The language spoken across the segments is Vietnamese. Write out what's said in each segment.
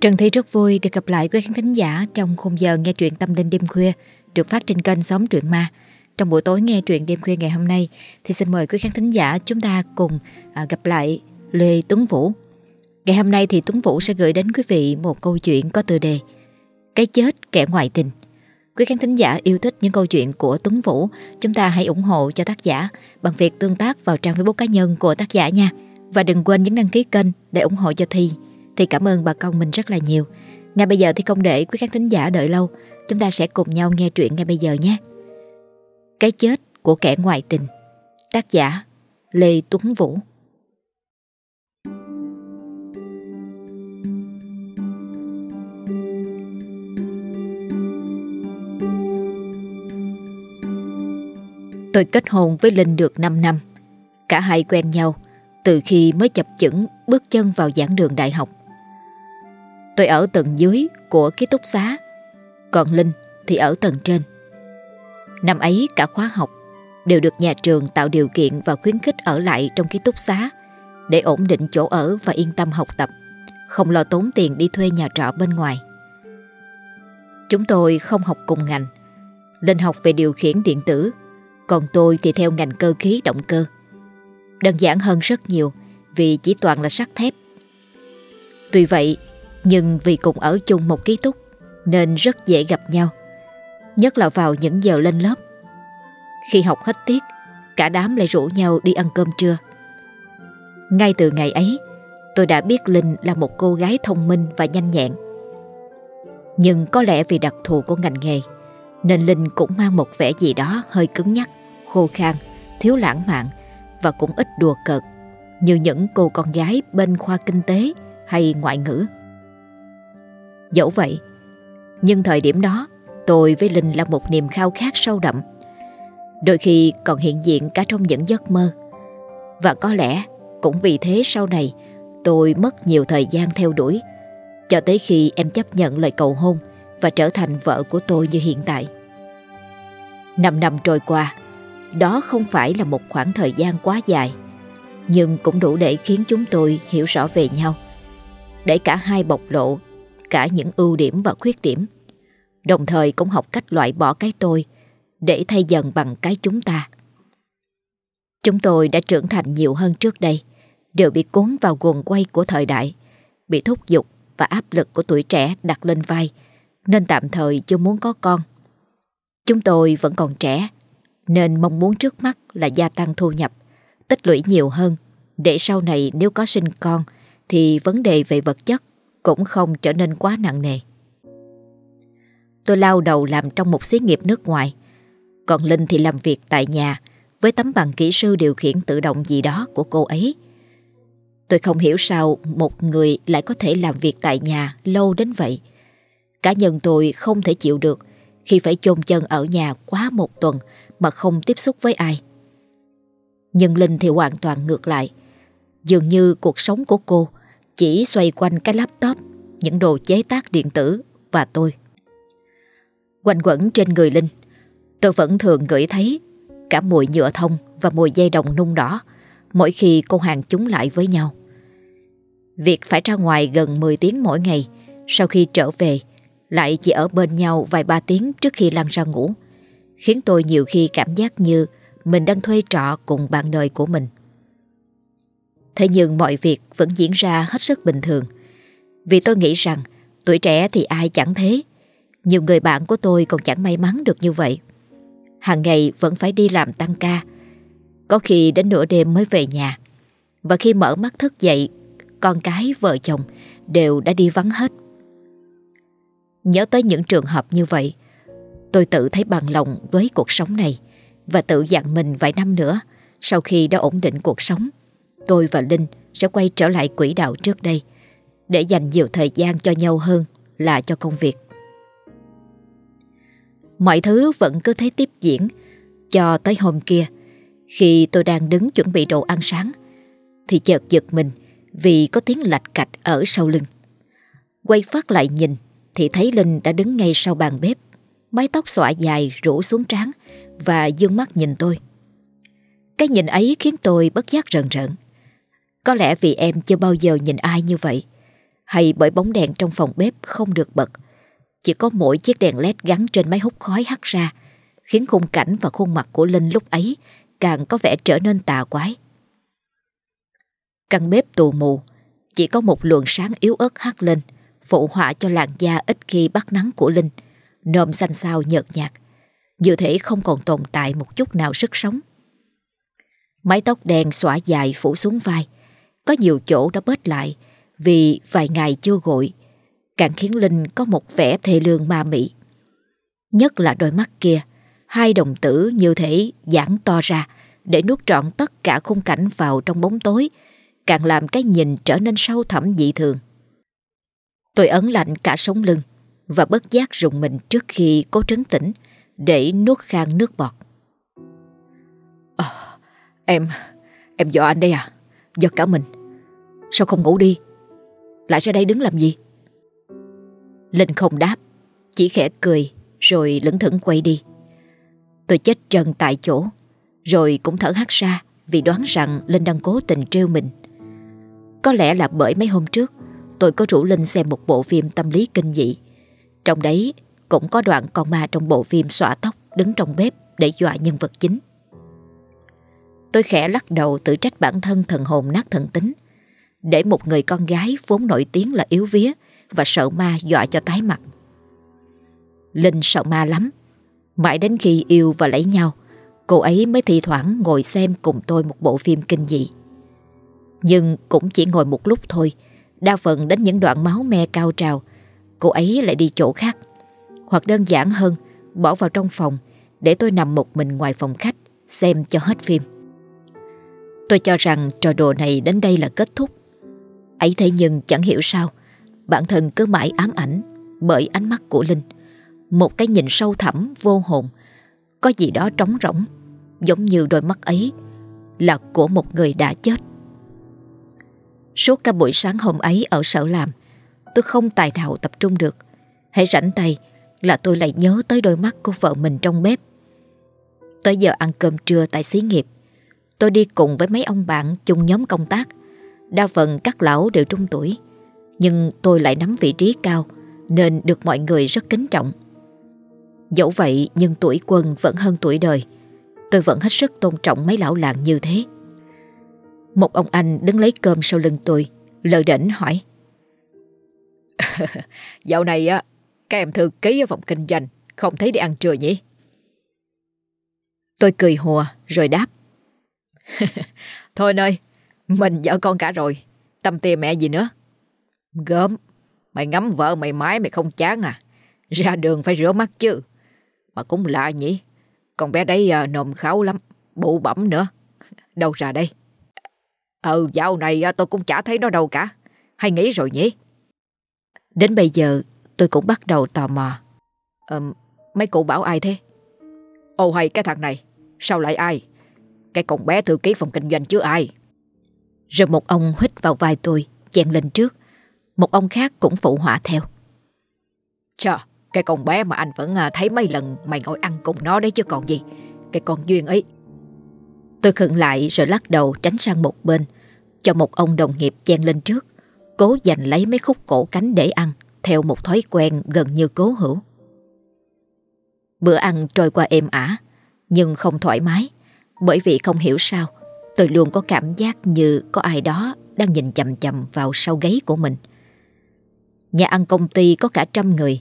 Trần Thi rất vui được gặp lại quý khán thính giả trong khung giờ nghe truyện tâm linh đêm khuya được phát trên kênh Sống Truyện Ma. Trong buổi tối nghe truyện đêm khuya ngày hôm nay thì xin mời quý khán thính giả chúng ta cùng à, gặp lại Lê Tuấn Vũ. Ngày hôm nay thì Tuấn Vũ sẽ gửi đến quý vị một câu chuyện có tựa đề Cái chết kẻ ngoại tình. Quý khán thính giả yêu thích những câu chuyện của Tuấn Vũ, chúng ta hãy ủng hộ cho tác giả bằng việc tương tác vào trang Facebook cá nhân của tác giả nha. Và đừng quên nhấn đăng ký kênh để ủng hộ cho Thi. Thì cảm ơn bà con mình rất là nhiều. Ngay bây giờ thì không để quý khán thính giả đợi lâu, chúng ta sẽ cùng nhau nghe truyện ngay bây giờ nhé. Cái chết của kẻ ngoại tình. Tác giả Lê Tuấn Vũ. Tôi kết hôn với Linh được 5 năm. Cả hai quen nhau Từ khi mới chập chững bước chân vào giảng đường đại học. Tôi ở tầng dưới của ký túc xá Còn Linh thì ở tầng trên Năm ấy cả khóa học đều được nhà trường tạo điều kiện và khuyến khích ở lại trong ký túc xá để ổn định chỗ ở và yên tâm học tập, không lo tốn tiền đi thuê nhà trọ bên ngoài. Chúng tôi không học cùng ngành, linh học về điều khiển điện tử, còn tôi thì theo ngành cơ khí động cơ. Đơn giản hơn rất nhiều vì chỉ toàn là sắt thép. Tuy vậy, nhưng vì cùng ở chung một ký túc nên rất dễ gặp nhau. Nhất là vào những giờ lên lớp. Khi học hết tiết Cả đám lại rủ nhau đi ăn cơm trưa. Ngay từ ngày ấy Tôi đã biết Linh là một cô gái thông minh và nhanh nhẹn. Nhưng có lẽ vì đặc thù của ngành nghề Nên Linh cũng mang một vẻ gì đó hơi cứng nhắc Khô khan, thiếu lãng mạn Và cũng ít đùa cợt Như những cô con gái bên khoa kinh tế hay ngoại ngữ. Dẫu vậy, Nhưng thời điểm đó, Tôi với Linh là một niềm khao khát sâu đậm. Đôi khi còn hiện diện cả trong những giấc mơ. Và có lẽ cũng vì thế sau này, Tôi mất nhiều thời gian theo đuổi, Cho tới khi em chấp nhận lời cầu hôn Và trở thành vợ của tôi như hiện tại. Năm năm trôi qua, Đó không phải là một khoảng thời gian quá dài, Nhưng cũng đủ để khiến chúng tôi hiểu rõ về nhau. Để cả hai bộc lộ Cả những ưu điểm và khuyết điểm Đồng thời cũng học cách loại bỏ cái tôi để thay dần bằng cái chúng ta. Chúng tôi đã trưởng thành nhiều hơn trước đây, đều bị cuốn vào guồng quay của thời đại, bị thúc giục và áp lực của tuổi trẻ đặt lên vai, nên tạm thời chưa muốn có con. Chúng tôi vẫn còn trẻ, nên mong muốn trước mắt là gia tăng thu nhập, tích lũy nhiều hơn, để sau này nếu có sinh con thì vấn đề về vật chất cũng không trở nên quá nặng nề. Tôi lao đầu làm trong một xí nghiệp nước ngoài. Còn Linh thì làm việc tại nhà Với tấm bằng kỹ sư điều khiển tự động gì đó của cô ấy. Tôi không hiểu sao một người lại có thể làm việc tại nhà lâu đến vậy. Cá nhân tôi không thể chịu được Khi phải chôn chân ở nhà quá một tuần Mà không tiếp xúc với ai. Nhưng Linh thì hoàn toàn ngược lại. Dường như cuộc sống của cô chỉ xoay quanh cái laptop, Những đồ chế tác điện tử Và tôi. Quanh quẩn trên người Linh, Tôi vẫn thường ngửi thấy Cả mùi nhựa thông và mùi dây đồng nung đỏ Mỗi khi cô hàng chúng lại với nhau. Việc phải ra ngoài gần 10 tiếng mỗi ngày, Sau khi trở về, Lại chỉ ở bên nhau vài ba tiếng trước khi lăn ra ngủ, Khiến tôi nhiều khi cảm giác như Mình đang thuê trọ cùng bạn đời của mình. Thế nhưng mọi việc vẫn diễn ra hết sức bình thường. Vì tôi nghĩ rằng Tuổi trẻ thì ai chẳng thế. Nhiều người bạn của tôi còn chẳng may mắn được như vậy. Hàng ngày vẫn phải đi làm tăng ca. Có khi đến nửa đêm mới về nhà. Và khi mở mắt thức dậy Con cái, vợ chồng đều đã đi vắng hết. Nhớ tới những trường hợp như vậy Tôi tự thấy bằng lòng với cuộc sống này Và tự dặn mình vài năm nữa Sau khi đã ổn định cuộc sống. Tôi và Linh sẽ quay trở lại quỹ đạo trước đây, Để dành nhiều thời gian cho nhau hơn là cho công việc. Mọi thứ vẫn cứ thế tiếp diễn Cho tới hôm kia, Khi tôi đang đứng chuẩn bị đồ ăn sáng, Thì chợt giật mình Vì có tiếng lạch cạch ở sau lưng. Quay phát lại nhìn, Thì thấy Linh đã đứng ngay sau bàn bếp, Mái tóc xõa dài rủ xuống trán Và dương mắt nhìn tôi. Cái nhìn ấy khiến tôi bất giác rần rợn. Có lẽ vì em chưa bao giờ nhìn ai như vậy hay bởi bóng đèn trong phòng bếp không được bật. Chỉ có mỗi chiếc đèn led gắn trên máy hút khói hắt ra, khiến khung cảnh và khuôn mặt của Linh lúc ấy càng có vẻ trở nên tà quái. Căn bếp tù mù, chỉ có một luồng sáng yếu ớt hắt lên, phụ họa cho làn da ít khi bắt nắng của Linh, nôm xanh xao nhợt nhạt, Dự thể không còn tồn tại một chút nào sức sống. Mái tóc đen xõa dài phủ xuống vai, có nhiều chỗ đã bớt lại vì vài ngày chưa gội, càng khiến Linh có một vẻ thê lương ma mị. Nhất là đôi mắt kia, hai đồng tử như thể giãn to ra để nuốt trọn tất cả khung cảnh vào trong bóng tối, càng làm cái nhìn trở nên sâu thẳm dị thường. Tôi ấn lạnh cả sống lưng và bất giác rùng mình trước khi cố trấn tĩnh để nuốt khang nước bọt. À, em, em dọa anh đây à? Giật cả mình. Sao không ngủ đi? Lại ra đây đứng làm gì? Linh không đáp, chỉ khẽ cười rồi lững thững quay đi. Tôi chết trần tại chỗ, rồi cũng thở hắt ra vì đoán rằng Linh đang cố tình trêu mình. Có lẽ là bởi mấy hôm trước tôi có rủ Linh xem một bộ phim tâm lý kinh dị. Trong đấy cũng có đoạn con ma trong bộ phim xõa tóc đứng trong bếp để dọa nhân vật chính. Tôi khẽ lắc đầu tự trách bản thân thần hồn nát thần tính để một người con gái vốn nổi tiếng là yếu vía và sợ ma dọa cho tái mặt. Linh sợ ma lắm. Mãi đến khi yêu và lấy nhau, cô ấy mới thi thoảng ngồi xem cùng tôi một bộ phim kinh dị. Nhưng cũng chỉ ngồi một lúc thôi, đa phần đến những đoạn máu me cao trào, cô ấy lại đi chỗ khác. Hoặc đơn giản hơn, bỏ vào trong phòng để tôi nằm một mình ngoài phòng khách xem cho hết phim. Tôi cho rằng trò đùa này đến đây là kết thúc. Ấy thế nhưng chẳng hiểu sao, bản thân cứ mãi ám ảnh bởi ánh mắt của Linh. Một cái nhìn sâu thẳm, vô hồn, có gì đó trống rỗng, giống như đôi mắt ấy là của một người đã chết. Suốt cả buổi sáng hôm ấy ở sở làm, tôi không tài nào tập trung được. Hãy rảnh tay là tôi lại nhớ tới đôi mắt của vợ mình trong bếp. Tới giờ ăn cơm trưa tại xí nghiệp, tôi đi cùng với mấy ông bạn chung nhóm công tác. Đa phần các lão đều trung tuổi, nhưng tôi lại nắm vị trí cao nên được mọi người rất kính trọng. Dẫu vậy nhưng tuổi quân vẫn hơn tuổi đời, tôi vẫn hết sức tôn trọng mấy lão làng như thế. Một ông anh đứng lấy cơm sau lưng tôi, lờ đỉnh hỏi. Dạo này á, các em thư ký ở phòng kinh doanh không thấy đi ăn trưa nhỉ? Tôi cười hùa rồi đáp. Thôi nơi, mình vợ con cả rồi, tâm tia mẹ gì nữa. Gớm, mày ngắm vợ mày mãi mày không chán à? Ra đường phải rửa mắt chứ. Mà cũng lạ nhỉ, con bé đấy à, nồm kháo lắm, bụ bẩm nữa. Đâu ra đây? Ừ, dạo này à, tôi cũng chả thấy nó đâu cả. Hay nghĩ rồi nhỉ? Đến bây giờ tôi cũng bắt đầu tò mò. Ờ, mấy cụ bảo ai thế? Ồ hay cái thằng này, sao lại ai? Cái con bé thư ký phòng kinh doanh chứ ai? Rồi một ông hít vào vai tôi, chen lên trước. Một ông khác cũng phụ họa theo. Trời, cái con bé mà anh vẫn à, thấy mấy lần mày ngồi ăn cùng nó đấy chứ còn gì. Cái con duyên ấy. Tôi khựng lại rồi lắc đầu tránh sang một bên, cho một ông đồng nghiệp chen lên trước, cố giành lấy mấy khúc cổ cánh để ăn theo một thói quen gần như cố hữu. Bữa ăn trôi qua êm ả, nhưng không thoải mái, bởi vì không hiểu sao, tôi luôn có cảm giác như có ai đó đang nhìn chầm chầm vào sau gáy của mình. Nhà ăn công ty có cả trăm người,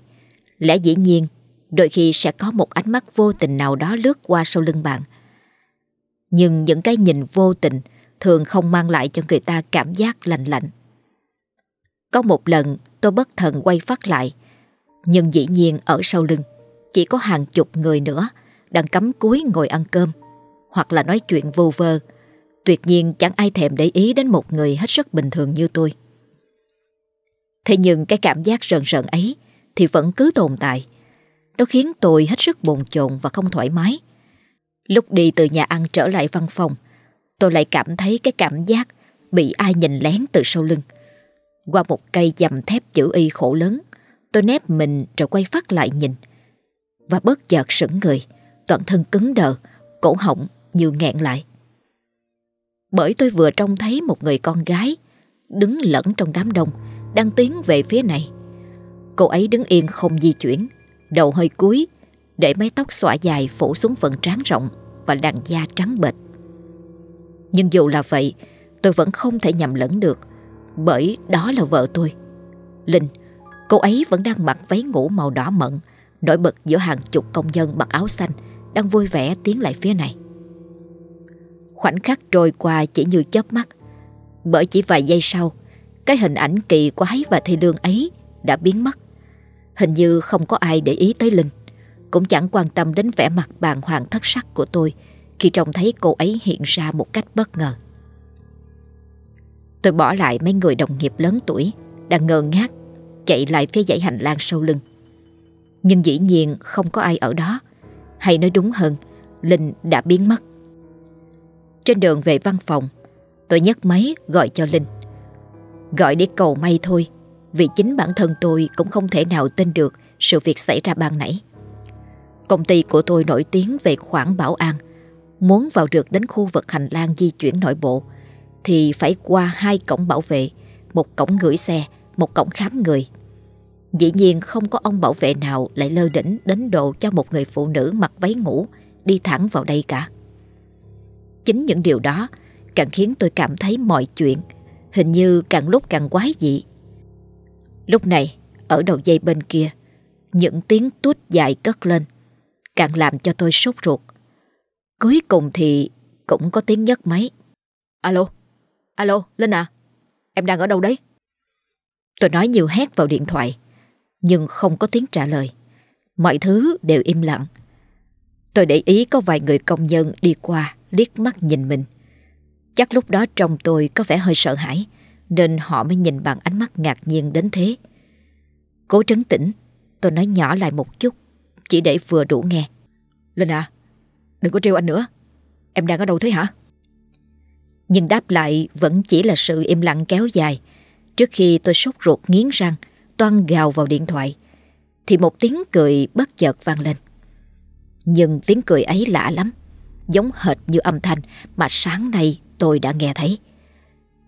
lẽ dĩ nhiên đôi khi sẽ có một ánh mắt vô tình nào đó lướt qua sau lưng bạn. Nhưng những cái nhìn vô tình thường không mang lại cho người ta cảm giác lành lạnh. Có một lần tôi bất thần quay phát lại, nhưng dĩ nhiên ở sau lưng chỉ có hàng chục người nữa đang cắm cúi ngồi ăn cơm hoặc là nói chuyện vô vơ. Tuyệt nhiên chẳng ai thèm để ý đến một người hết sức bình thường như tôi. Thế nhưng cái cảm giác rợn rợn ấy thì vẫn cứ tồn tại. Nó khiến tôi hết sức bồn chồn và không thoải mái. Lúc đi từ nhà ăn trở lại văn phòng, tôi lại cảm thấy cái cảm giác bị ai nhìn lén từ sau lưng. Qua một cây dầm thép chữ y khổ lớn, tôi nép mình rồi quay phát lại nhìn. Và bất chợt sững người, toàn thân cứng đờ, cổ họng như nghẹn lại. Bởi tôi vừa trông thấy một người con gái đứng lẫn trong đám đông, đang tiến về phía này. Cô ấy đứng yên không di chuyển, đầu hơi cúi, để mái tóc xõa dài phủ xuống phần trán rộng và làn da trắng bệch. Nhưng dù là vậy, tôi vẫn không thể nhầm lẫn được, bởi đó là vợ tôi. Linh, cô ấy vẫn đang mặc váy ngủ màu đỏ mận, nổi bật giữa hàng chục công nhân mặc áo xanh đang vui vẻ tiến lại phía này. Khoảnh khắc trôi qua chỉ như chớp mắt, bởi chỉ vài giây sau, cái hình ảnh kỳ quái và thê lương ấy đã biến mất. Hình như không có ai để ý tới Linh, cũng chẳng quan tâm đến vẻ mặt bàng hoàng thất sắc của tôi khi trông thấy cô ấy hiện ra một cách bất ngờ. Tôi bỏ lại mấy người đồng nghiệp lớn tuổi đang ngơ ngác chạy lại phía dãy hành lang sau lưng. Nhưng dĩ nhiên không có ai ở đó, hay nói đúng hơn, Linh đã biến mất. Trên đường về văn phòng, tôi nhấc máy gọi cho Linh. Gọi để cầu may thôi, vì chính bản thân tôi cũng không thể nào tin được sự việc xảy ra ban nãy. Công ty của tôi nổi tiếng về khoản bảo an, muốn vào được đến khu vực hành lang di chuyển nội bộ thì phải qua hai cổng bảo vệ, một cổng gửi xe, một cổng khám người. Dĩ nhiên không có ông bảo vệ nào lại lơ đỉnh đến độ cho một người phụ nữ mặc váy ngủ đi thẳng vào đây cả. Chính những điều đó càng khiến tôi cảm thấy mọi chuyện hình như càng lúc càng quái dị. Lúc này, ở đầu dây bên kia, những tiếng tút dài cất lên, càng làm cho tôi sốt ruột. Cuối cùng thì cũng có tiếng nhấc máy. Alo, alo, Linh à, em đang ở đâu đấy? Tôi nói nhiều hét vào điện thoại, nhưng không có tiếng trả lời. Mọi thứ đều im lặng. Tôi để ý có vài người công nhân đi qua liếc mắt nhìn mình. Chắc lúc đó trong tôi có vẻ hơi sợ hãi nên họ mới nhìn bằng ánh mắt ngạc nhiên đến thế. Cố trấn tĩnh, tôi nói nhỏ lại một chút chỉ để vừa đủ nghe. Linh à, đừng có trêu anh nữa. Em đang ở đâu thế hả? Nhưng đáp lại vẫn chỉ là sự im lặng kéo dài Trước khi tôi sốt ruột nghiến răng Toan gào vào điện thoại Thì một tiếng cười bất chợt vang lên Nhưng tiếng cười ấy lạ lắm Giống hệt như âm thanh Mà sáng nay tôi đã nghe thấy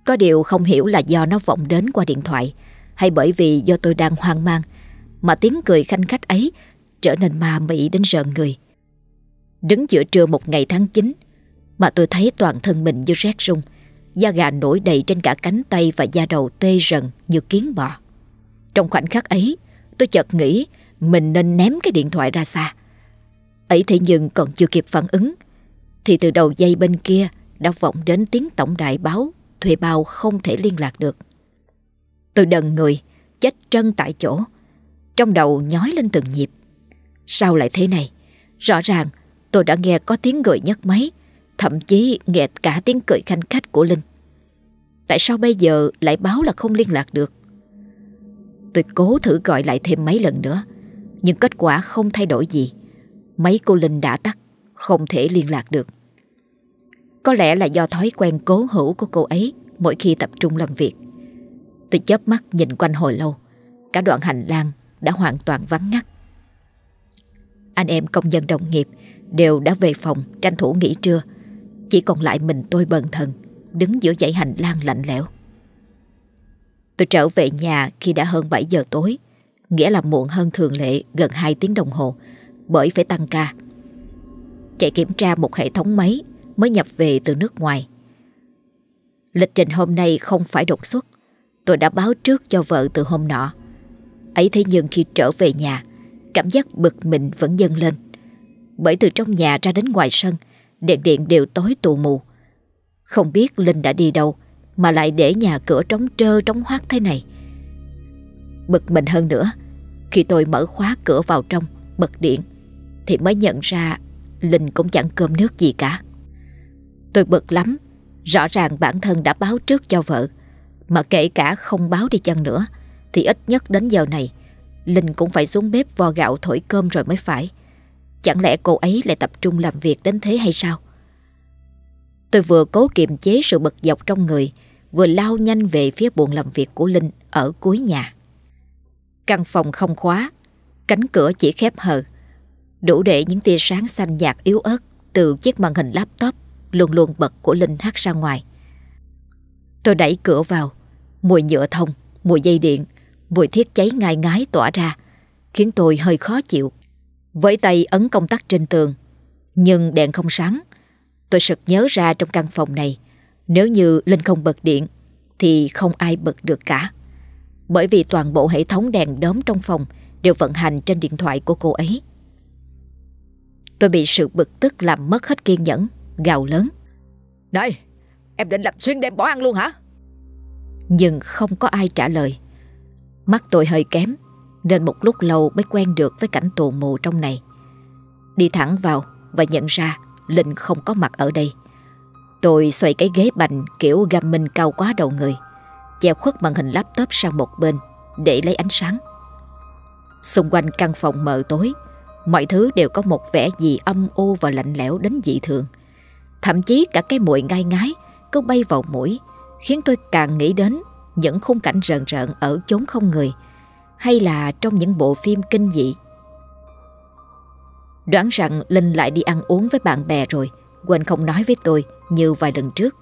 Có điều không hiểu là do nó vọng đến qua điện thoại Hay bởi vì do tôi đang hoang mang Mà tiếng cười khanh khách ấy Trở nên ma mị đến rợn người Đứng giữa trưa một ngày tháng 9 Mà tôi thấy toàn thân mình như rét rung Da gà nổi đầy trên cả cánh tay và da đầu tê rần như kiến bò. Trong khoảnh khắc ấy, tôi chợt nghĩ mình nên ném cái điện thoại ra xa. Ấy thế nhưng còn chưa kịp phản ứng, thì từ đầu dây bên kia đã vọng đến tiếng tổng đại báo thuê bao không thể liên lạc được. Tôi đần người, chết trân tại chỗ, trong đầu nhói lên từng nhịp. Sao lại thế này? Rõ ràng tôi đã nghe có tiếng người nhấc máy, Thậm chí nghe cả tiếng cười khanh khách của Linh Tại sao bây giờ lại báo là không liên lạc được Tôi cố thử gọi lại thêm mấy lần nữa Nhưng kết quả không thay đổi gì Máy cô Linh đã tắt không thể liên lạc được. Có lẽ là do thói quen cố hữu của cô ấy Mỗi khi tập trung làm việc. Tôi chớp mắt nhìn quanh hồi lâu, Cả đoạn hành lang đã hoàn toàn vắng ngắt. Anh em công nhân đồng nghiệp Đều đã về phòng tranh thủ nghỉ trưa, chỉ còn lại mình tôi bần thần, Đứng giữa dãy hành lang lạnh lẽo. Tôi trở về nhà khi đã hơn 7 giờ tối, Nghĩa là muộn hơn thường lệ gần 2 tiếng đồng hồ, Bởi phải tăng ca. Chạy kiểm tra một hệ thống máy Mới nhập về từ nước ngoài Lịch trình hôm nay không phải đột xuất Tôi đã báo trước cho vợ từ hôm nọ Ấy thế nhưng khi trở về nhà Cảm giác bực mình vẫn dâng lên Bởi từ trong nhà ra đến ngoài sân đèn điện đều tối tù mù. Không biết Linh đã đi đâu mà lại để nhà cửa trống trơ trống hoác thế này. Bực mình hơn nữa, khi tôi mở khóa cửa vào trong, bật điện, thì mới nhận ra Linh cũng chẳng cơm nước gì cả. Tôi bực lắm, rõ ràng bản thân đã báo trước cho vợ, mà kể cả không báo đi chăng nữa, thì ít nhất đến giờ này, Linh cũng phải xuống bếp vo gạo thổi cơm rồi mới phải. Chẳng lẽ cô ấy lại tập trung làm việc đến thế hay sao? Tôi vừa cố kiềm chế sự bực dọc trong người, vừa lao nhanh về phía buồng làm việc của Linh ở cuối nhà. Căn phòng không khóa, cánh cửa chỉ khép hờ, đủ để những tia sáng xanh nhạt yếu ớt từ chiếc màn hình laptop luôn luôn bật của Linh hắt ra ngoài. Tôi đẩy cửa vào, mùi nhựa thông, Mùi dây điện, mùi thiết cháy ngai ngái tỏa ra, khiến tôi hơi khó chịu. Với tay ấn công tắc trên tường, nhưng đèn không sáng. Tôi sực nhớ ra trong căn phòng này, nếu như Linh không bật điện, thì không ai bật được cả. Bởi vì toàn bộ hệ thống đèn đóm trong phòng đều vận hành trên điện thoại của cô ấy. Tôi bị sự bực tức làm mất hết kiên nhẫn, gào lớn. Này, em định làm xuyên đêm bỏ ăn luôn hả? Nhưng không có ai trả lời. Mắt tôi hơi kém, nên một lúc lâu mới quen được với cảnh tù mù trong này. Đi thẳng vào và nhận ra Linh không có mặt ở đây. Tôi xoay cái ghế bành kiểu gam minh cao quá đầu người, che khuất màn hình laptop sang một bên để lấy ánh sáng. Xung quanh căn phòng mờ tối, mọi thứ đều có một vẻ gì âm u và lạnh lẽo đến dị thường. Thậm chí cả cái mùi ngai ngái cứ bay vào mũi, khiến tôi càng nghĩ đến những khung cảnh rợn rợn ở chốn không người, hay là trong những bộ phim kinh dị. Đoán rằng Linh lại đi ăn uống với bạn bè rồi, quên không nói với tôi như vài lần trước.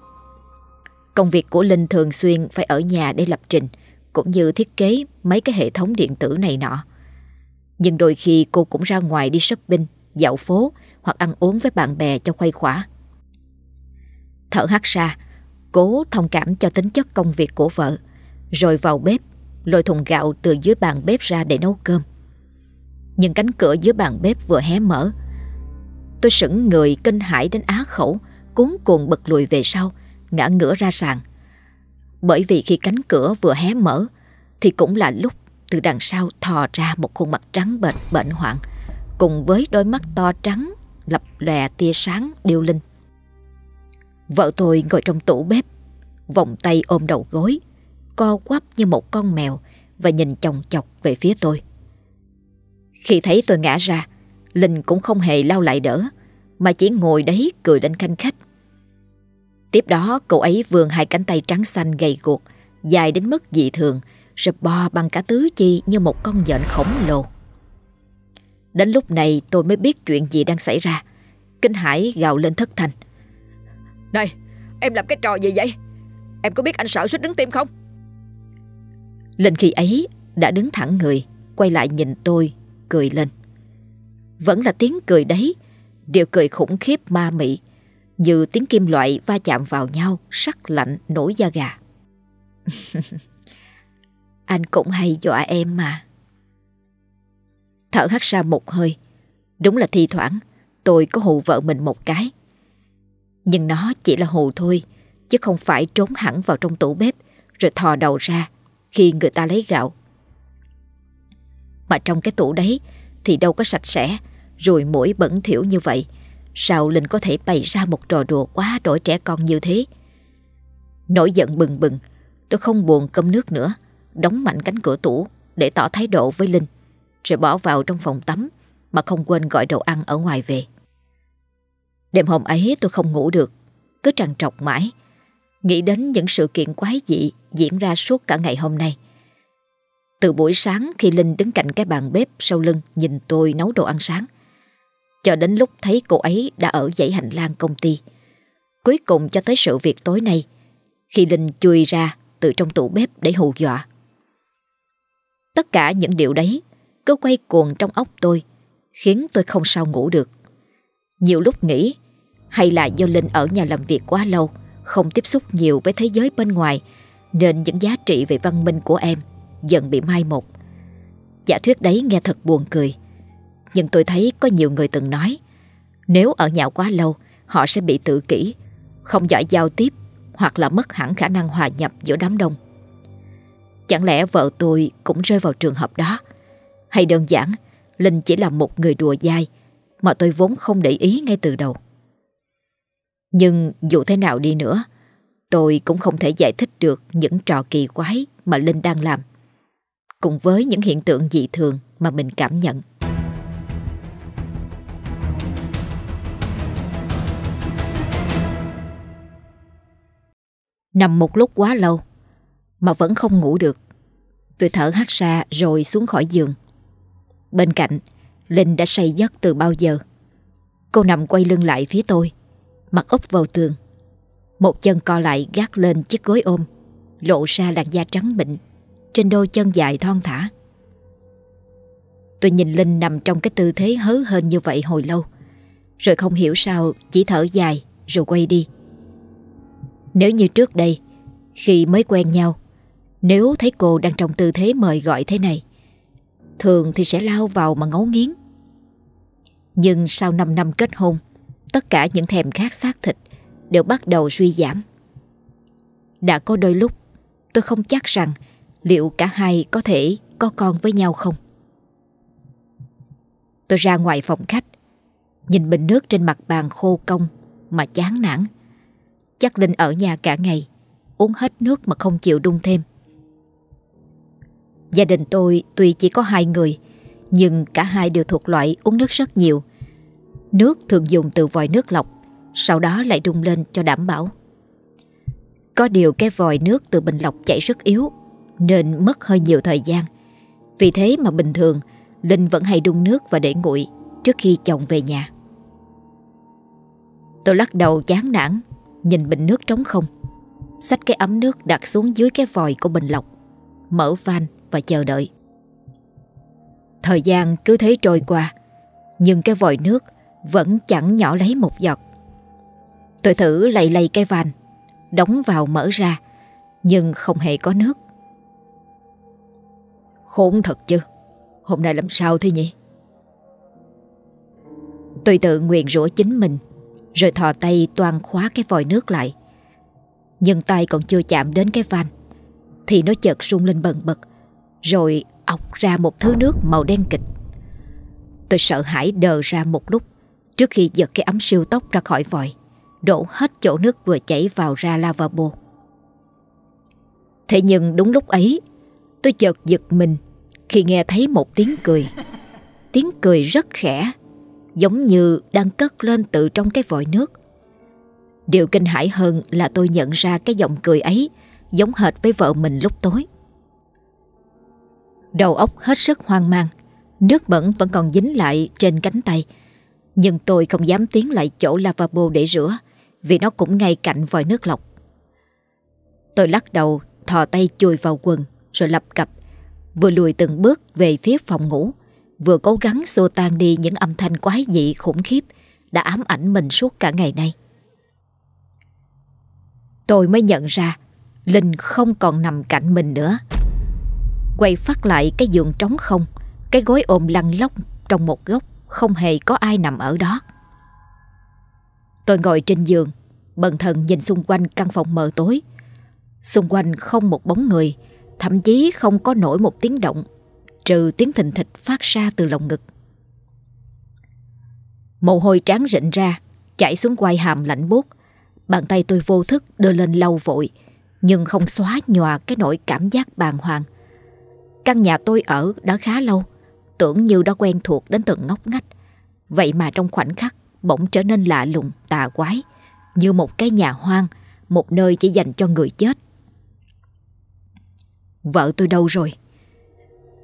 Công việc của Linh thường xuyên phải ở nhà để lập trình, cũng như thiết kế mấy cái hệ thống điện tử này nọ. Nhưng đôi khi cô cũng ra ngoài đi shopping, dạo phố hoặc ăn uống với bạn bè cho khuây khỏa. Thở hắt ra, cố thông cảm cho tính chất công việc của vợ, rồi vào bếp, lôi thùng gạo từ dưới bàn bếp ra để nấu cơm. Nhưng cánh cửa dưới bàn bếp vừa hé mở, tôi sững người kinh hãi đến á khẩu, cuốn cuồng bật lùi về sau, ngã ngửa ra sàn. Bởi vì khi cánh cửa vừa hé mở, thì cũng là lúc từ đằng sau thò ra một khuôn mặt trắng bệnh bệnh hoạn, cùng với đôi mắt to trắng lập lòe tia sáng điêu linh. Vợ tôi ngồi trong tủ bếp, vòng tay ôm đầu gối, co quắp như một con mèo và nhìn chồng chọc về phía tôi. Khi thấy tôi ngã ra, Linh cũng không hề lao lại đỡ, mà chỉ ngồi đấy cười lên khanh khách. Tiếp đó cậu ấy vươn hai cánh tay trắng xanh gầy guộc, dài đến mức dị thường, rồi bò bằng cả tứ chi như một con nhện khổng lồ. Đến lúc này tôi mới biết chuyện gì đang xảy ra. Kinh hải gào lên thất thành. Này, em làm cái trò gì vậy? Em có biết anh sợ suýt đứng tim không? Linh khi ấy đã đứng thẳng người, quay lại nhìn tôi, cười lên. Vẫn là tiếng cười đấy, đều cười khủng khiếp ma mị, như tiếng kim loại va chạm vào nhau, sắc lạnh nổi da gà. Anh cũng hay dọa em mà. Thở hắt ra một hơi, đúng là thi thoảng tôi có hù vợ mình một cái. Nhưng nó chỉ là hù thôi, chứ không phải trốn hẳn vào trong tủ bếp rồi thò đầu ra khi người ta lấy gạo. Mà trong cái tủ đấy thì đâu có sạch sẽ, rồi mũi bẩn thỉu như vậy. Sao Linh có thể bày ra một trò đùa quá đổi trẻ con như thế? Nổi giận bừng bừng, tôi không buồn cơm nước nữa, đóng mạnh cánh cửa tủ để tỏ thái độ với Linh, rồi bỏ vào trong phòng tắm mà không quên gọi đồ ăn ở ngoài về. Đêm hôm ấy tôi không ngủ được, cứ trằn trọc mãi, nghĩ đến những sự kiện quái dị diễn ra suốt cả ngày hôm nay. Từ buổi sáng khi Linh đứng cạnh cái bàn bếp sau lưng nhìn tôi nấu đồ ăn sáng, cho đến lúc thấy cô ấy đã ở dãy hành lang công ty. Cuối cùng cho tới sự việc tối nay, khi Linh chui ra từ trong tủ bếp để hù dọa. Tất cả những điều đấy cứ quay cuồng trong óc tôi, khiến tôi không sao ngủ được. Nhiều lúc nghĩ, hay là do Linh ở nhà làm việc quá lâu, không tiếp xúc nhiều với thế giới bên ngoài, nên những giá trị về văn minh của em dần bị mai một. Giả thuyết đấy nghe thật buồn cười. Nhưng tôi thấy có nhiều người từng nói, nếu ở nhà quá lâu, họ sẽ bị tự kỷ, không giỏi giao tiếp hoặc là mất hẳn khả năng hòa nhập giữa đám đông. Chẳng lẽ vợ tôi cũng rơi vào trường hợp đó? Hay đơn giản, Linh chỉ là một người đùa dai mà tôi vốn không để ý ngay từ đầu. Nhưng dù thế nào đi nữa, tôi cũng không thể giải thích được những trò kỳ quái mà Linh đang làm, cùng với những hiện tượng dị thường mà mình cảm nhận. Nằm một lúc quá lâu mà vẫn không ngủ được. Tôi thở hắt ra rồi xuống khỏi giường. Bên cạnh, Linh đã say giấc từ bao giờ. Cô nằm quay lưng lại phía tôi, mặt úp vào tường. Một chân co lại gác lên chiếc gối ôm, lộ ra làn da trắng mịn, trên đôi chân dài thon thả. Tôi nhìn Linh nằm trong cái tư thế hớ hên như vậy hồi lâu. Rồi không hiểu sao chỉ thở dài rồi quay đi. Nếu như trước đây, khi mới quen nhau, nếu thấy cô đang trong tư thế mời gọi thế này, thường thì sẽ lao vào mà ngấu nghiến. Nhưng sau 5 năm kết hôn, tất cả những thèm khát xác thịt đều bắt đầu suy giảm. Đã có đôi lúc tôi không chắc rằng liệu cả hai có thể có con với nhau không. Tôi ra ngoài phòng khách, nhìn bình nước trên mặt bàn khô cong mà chán nản. Chắc Linh ở nhà cả ngày, uống hết nước mà không chịu đun thêm. Gia đình tôi tuy chỉ có hai người, nhưng cả hai đều thuộc loại uống nước rất nhiều. Nước thường dùng từ vòi nước lọc, sau đó lại đun lên cho đảm bảo. Có điều cái vòi nước từ bình lọc chảy rất yếu, nên mất hơi nhiều thời gian. Vì thế mà bình thường, Linh vẫn hay đun nước và để nguội trước khi chồng về nhà. Tôi lắc đầu chán nản, nhìn bình nước trống không. Xách cái ấm nước đặt xuống dưới cái vòi của bình lọc, mở van và chờ đợi. Thời gian cứ thế trôi qua, nhưng cái vòi nước vẫn chẳng nhỏ lấy một giọt. Tôi thử lầy lầy cái van, đóng vào mở ra, nhưng không hề có nước. Khốn thật chứ, hôm nay làm sao thế nhỉ? Tôi tự nguyện rủa chính mình, rồi thò tay toan khóa cái vòi nước lại. Nhưng tay còn chưa chạm đến cái van, thì nó chợt rung lên bần bật, rồi ọc ra một thứ nước màu đen kịch. Tôi sợ hãi đờ ra một lúc trước khi giật cái ấm siêu tốc ra khỏi vòi, đổ hết chỗ nước vừa chảy vào ra lavabo. Thế nhưng đúng lúc ấy, tôi chợt giật mình khi nghe thấy một tiếng cười. Tiếng cười rất khẽ, giống như đang cất lên từ trong cái vòi nước. Điều kinh hãi hơn là tôi nhận ra cái giọng cười ấy giống hệt với vợ mình lúc tối. Đầu óc hết sức hoang mang. Nước bẩn vẫn còn dính lại trên cánh tay. Nhưng tôi không dám tiến lại chỗ lavabo để rửa, Vì nó cũng ngay cạnh vòi nước lọc. Tôi lắc đầu, Thò tay chui vào quần, Rồi lập cập. Vừa lùi từng bước về phía phòng ngủ, Vừa cố gắng xua tan đi những âm thanh quái dị khủng khiếp Đã ám ảnh mình suốt cả ngày nay. Tôi mới nhận ra, Linh không còn nằm cạnh mình nữa. Quay phát lại cái giường trống không, Cái gối ôm lăn lóc trong một góc, Không hề có ai nằm ở đó. Tôi ngồi trên giường, Bần thần nhìn xung quanh căn phòng mờ tối. Xung quanh không một bóng người, Thậm chí không có nổi một tiếng động, Trừ tiếng thình thịch phát ra từ lồng ngực. Mồ hôi tráng rịn ra, Chảy xuống quai hàm lạnh buốt. Bàn tay tôi vô thức đưa lên lau vội, Nhưng không xóa nhòa cái nỗi cảm giác bàng hoàng. Căn nhà tôi ở đã khá lâu Tưởng như đã quen thuộc đến từng ngóc ngách. Vậy mà trong khoảnh khắc Bỗng trở nên lạ lùng, tà quái Như một cái nhà hoang Một nơi chỉ dành cho người chết. Vợ tôi đâu rồi?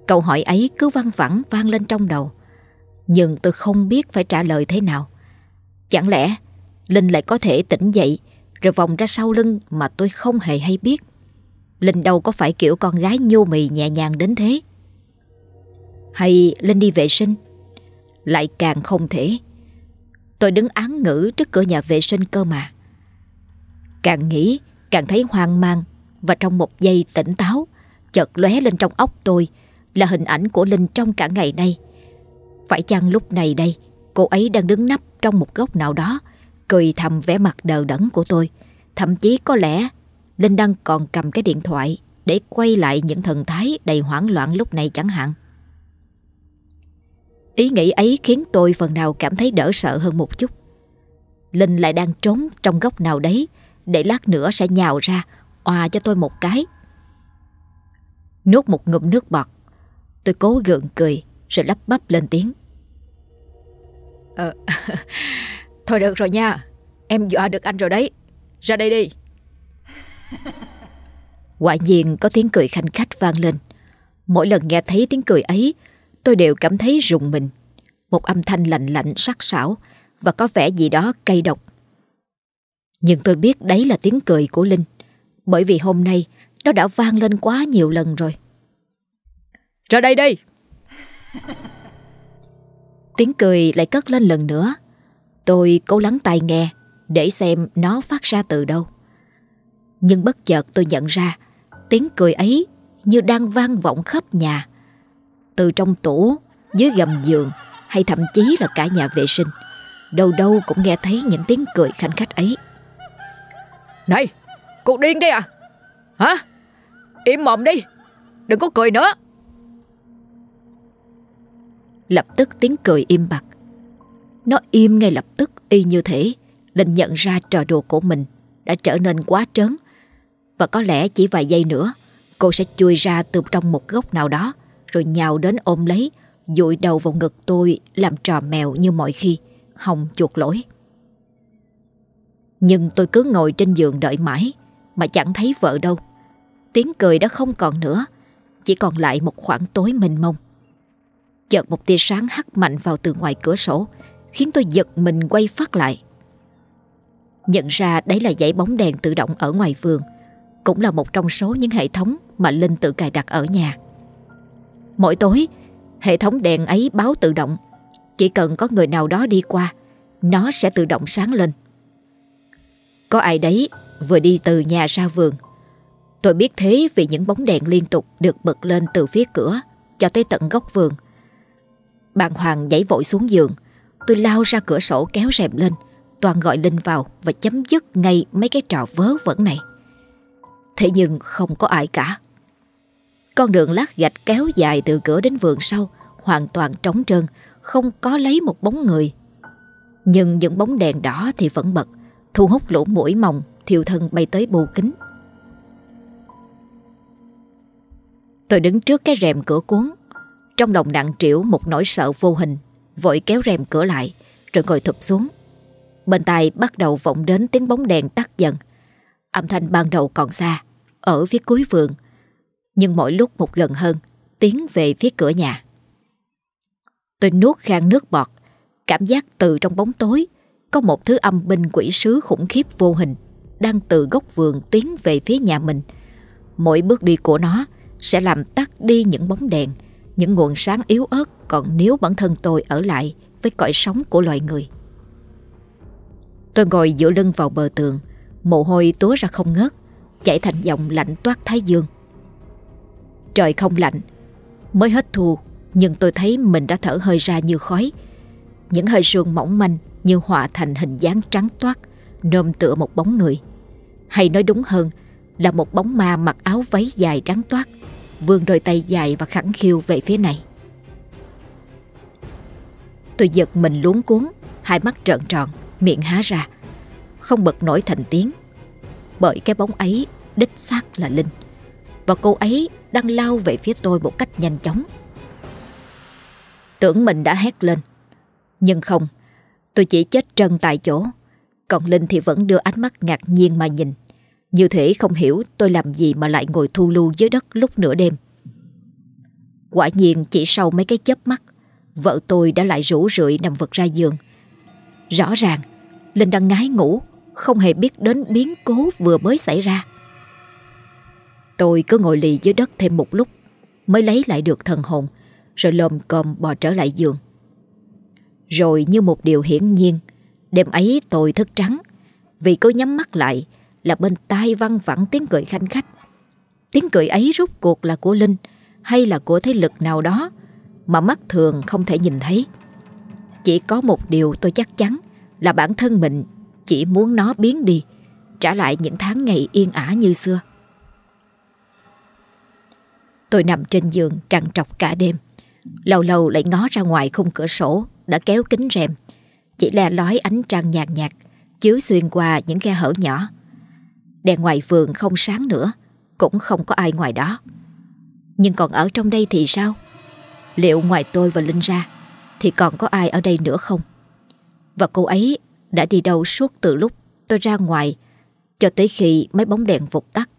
Câu hỏi ấy cứ văng vẳng vang lên trong đầu Nhưng tôi không biết phải trả lời thế nào. Chẳng lẽ Linh lại có thể tỉnh dậy Rồi vòng ra sau lưng mà tôi không hề hay biết? Linh đâu có phải kiểu con gái nhô mì nhẹ nhàng đến thế. Hay Linh đi vệ sinh? Lại càng không thể. Tôi đứng án ngữ trước cửa nhà vệ sinh cơ mà. Càng nghĩ, càng thấy hoang mang Và trong một giây tỉnh táo, Chợt lóe lên trong óc tôi Là hình ảnh của Linh trong cả ngày nay. Phải chăng lúc này đây, Cô ấy đang đứng nấp trong một góc nào đó, Cười thầm vẻ mặt đờ đẫn của tôi, Thậm chí có lẽ Linh Đăng còn cầm cái điện thoại để quay lại những thần thái đầy hoảng loạn lúc này chẳng hạn. Ý nghĩ ấy khiến tôi phần nào cảm thấy đỡ sợ hơn một chút. Linh lại đang trốn trong góc nào đấy để lát nữa sẽ nhào ra oà cho tôi một cái. Nuốt một ngụm nước bọt, tôi cố gượng cười rồi lắp bắp lên tiếng. Ờ, thôi được rồi nha, em dọa được anh rồi đấy, ra đây đi. Quả nhiên có tiếng cười khanh khách vang lên. Mỗi lần nghe thấy tiếng cười ấy, tôi đều cảm thấy rùng mình. Một âm thanh lạnh lạnh sắc sảo và có vẻ gì đó cay độc. Nhưng tôi biết đấy là tiếng cười của Linh, bởi vì hôm nay nó đã vang lên quá nhiều lần rồi. Ra đây đi Tiếng cười lại cất lên lần nữa Tôi cố lắng tai nghe Để xem nó phát ra từ đâu Nhưng bất chợt tôi nhận ra Tiếng cười ấy như đang vang vọng khắp nhà. Từ trong tủ, dưới gầm giường Hay thậm chí là cả nhà vệ sinh Đâu đâu cũng nghe thấy những tiếng cười khanh khách ấy. Này, cô điên đấy à? Hả? Im mồm đi Đừng có cười nữa. Lập tức tiếng cười im bặt. Nó im ngay lập tức y như thế Linh nhận ra trò đùa của mình Đã trở nên quá trớn và có lẽ chỉ vài giây nữa, Cô sẽ chui ra từ trong một góc nào đó, Rồi nhào đến ôm lấy, Dụi đầu vào ngực tôi Làm trò mèo như mọi khi Hồng chuột lỗi. Nhưng tôi cứ ngồi trên giường đợi mãi, Mà chẳng thấy vợ đâu. Tiếng cười đã không còn nữa, Chỉ còn lại một khoảng tối mênh mông. Chợt một tia sáng hắt mạnh vào từ ngoài cửa sổ, Khiến tôi giật mình quay phát lại. Nhận ra đấy là dãy bóng đèn tự động ở ngoài vườn cũng là một trong số những hệ thống mà Linh tự cài đặt ở nhà Mỗi tối Hệ thống đèn ấy báo tự động Chỉ cần có người nào đó đi qua Nó sẽ tự động sáng lên Có ai đấy vừa đi từ nhà ra vườn Tôi biết thế vì những bóng đèn liên tục được bật lên từ phía cửa cho tới tận góc vườn. Bạn Hoàng nhảy vội xuống giường. Tôi lao ra cửa sổ kéo rèm lên, toàn gọi Linh vào và chấm dứt ngay mấy cái trò vớ vẩn này. Thế nhưng không có ai cả. Con đường lát gạch kéo dài từ cửa đến vườn sau, hoàn toàn trống trơn, không có lấy một bóng người. Nhưng những bóng đèn đỏ thì vẫn bật, thu hút lũ mũi mỏng, thiêu thân bay tới bù kính. Tôi đứng trước cái rèm cửa cuốn Trong lòng nặng trĩu một nỗi sợ vô hình Vội kéo rèm cửa lại Rồi ngồi thụp xuống Bên tai bắt đầu vọng đến tiếng bóng đèn tắt dần Âm thanh ban đầu còn xa ở phía cuối vườn. Nhưng mỗi lúc một gần hơn Tiến về phía cửa nhà. Tôi nuốt khang nước bọt Cảm giác từ trong bóng tối Có một thứ âm binh quỷ sứ khủng khiếp vô hình Đang từ góc vườn tiến về phía nhà mình. Mỗi bước đi của nó sẽ làm tắt đi những bóng đèn, những nguồn sáng yếu ớt còn nếu bản thân tôi ở lại với cõi sống của loài người. Tôi ngồi dựa lưng vào bờ tường, mồ hôi túa ra không ngớt, chảy thành dòng lạnh toát thái dương. Trời không lạnh, mới hết thu nhưng tôi thấy mình đã thở hơi ra như khói. Những hơi sương mỏng manh như hòa thành hình dáng trắng toát, nôm tựa một bóng người. Hay nói đúng hơn là một bóng ma mặc áo váy dài trắng toát, vươn đôi tay dài và khẳng khiu về phía này. Tôi giật mình luống cuốn, hai mắt trợn tròn, miệng há ra, không bật nổi thành tiếng. Bởi cái bóng ấy đích xác là Linh, và cô ấy đang lao về phía tôi một cách nhanh chóng. Tưởng mình đã hét lên, nhưng không, tôi chỉ chết trân tại chỗ, còn Linh thì vẫn đưa ánh mắt ngạc nhiên mà nhìn. Như thể không hiểu tôi làm gì mà lại ngồi thu lưu dưới đất lúc nửa đêm. Quả nhiên chỉ sau mấy cái chớp mắt, vợ tôi đã lại rủ rượi nằm vật ra giường. Rõ ràng, Linh đang ngái ngủ, không hề biết đến biến cố vừa mới xảy ra. Tôi cứ ngồi lì dưới đất thêm một lúc, mới lấy lại được thần hồn, rồi lồm cồm bò trở lại giường. Rồi như một điều hiển nhiên, đêm ấy tôi thức trắng, vì cứ nhắm mắt lại là bên tai văng vẳng tiếng cười khanh khách. Tiếng cười ấy rút cuộc là của Linh hay là của thế lực nào đó mà mắt thường không thể nhìn thấy. Chỉ có một điều tôi chắc chắn là bản thân mình chỉ muốn nó biến đi, trả lại những tháng ngày yên ả như xưa. Tôi nằm trên giường trằn trọc cả đêm, lâu lâu lại ngó ra ngoài khung cửa sổ đã kéo kính rèm, chỉ le lói ánh trăng nhạt nhạt chiếu xuyên qua những khe hở nhỏ. Đèn ngoài vườn không sáng nữa Cũng không có ai ngoài đó Nhưng còn ở trong đây thì sao Liệu ngoài tôi và Linh ra Thì còn có ai ở đây nữa không Và cô ấy đã đi đâu suốt từ lúc tôi ra ngoài Cho tới khi mấy bóng đèn vụt tắt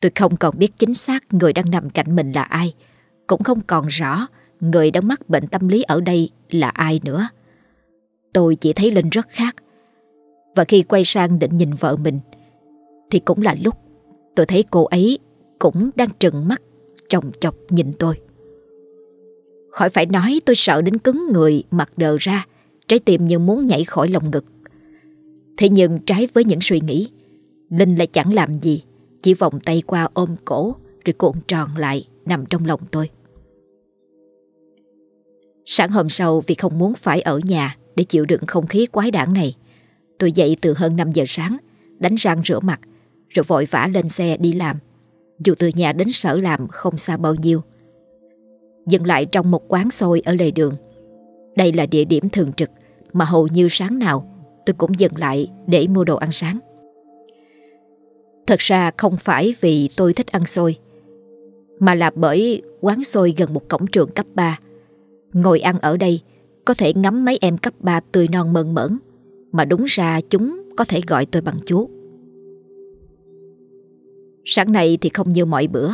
Tôi không còn biết chính xác người đang nằm cạnh mình là ai Cũng không còn rõ người đang mắc bệnh tâm lý ở đây là ai nữa Tôi chỉ thấy Linh rất khác và khi quay sang định nhìn vợ mình Thì cũng là lúc tôi thấy cô ấy cũng đang trừng mắt trồng chọc nhìn tôi. Khỏi phải nói tôi sợ đến cứng người mặt đờ ra, trái tim như muốn nhảy khỏi lồng ngực. Thế nhưng trái với những suy nghĩ, Linh lại chẳng làm gì, chỉ vòng tay qua ôm cổ rồi cuộn tròn lại nằm trong lòng tôi. Sáng hôm sau vì không muốn phải ở nhà để chịu đựng không khí quái đản này, tôi dậy từ hơn 5 giờ sáng, đánh răng rửa mặt, rồi vội vã lên xe đi làm. Dù từ nhà đến sở làm không xa bao nhiêu. Dừng lại trong một quán xôi ở lề đường. Đây là địa điểm thường trực mà hầu như sáng nào tôi cũng dừng lại để mua đồ ăn sáng. Thật ra không phải vì tôi thích ăn xôi, mà là bởi quán xôi gần một cổng trường cấp 3. Ngồi ăn ở đây có thể ngắm mấy em cấp 3 tươi non mơn mởn, mà đúng ra chúng có thể gọi tôi bằng chú. Sáng nay thì không như mọi bữa,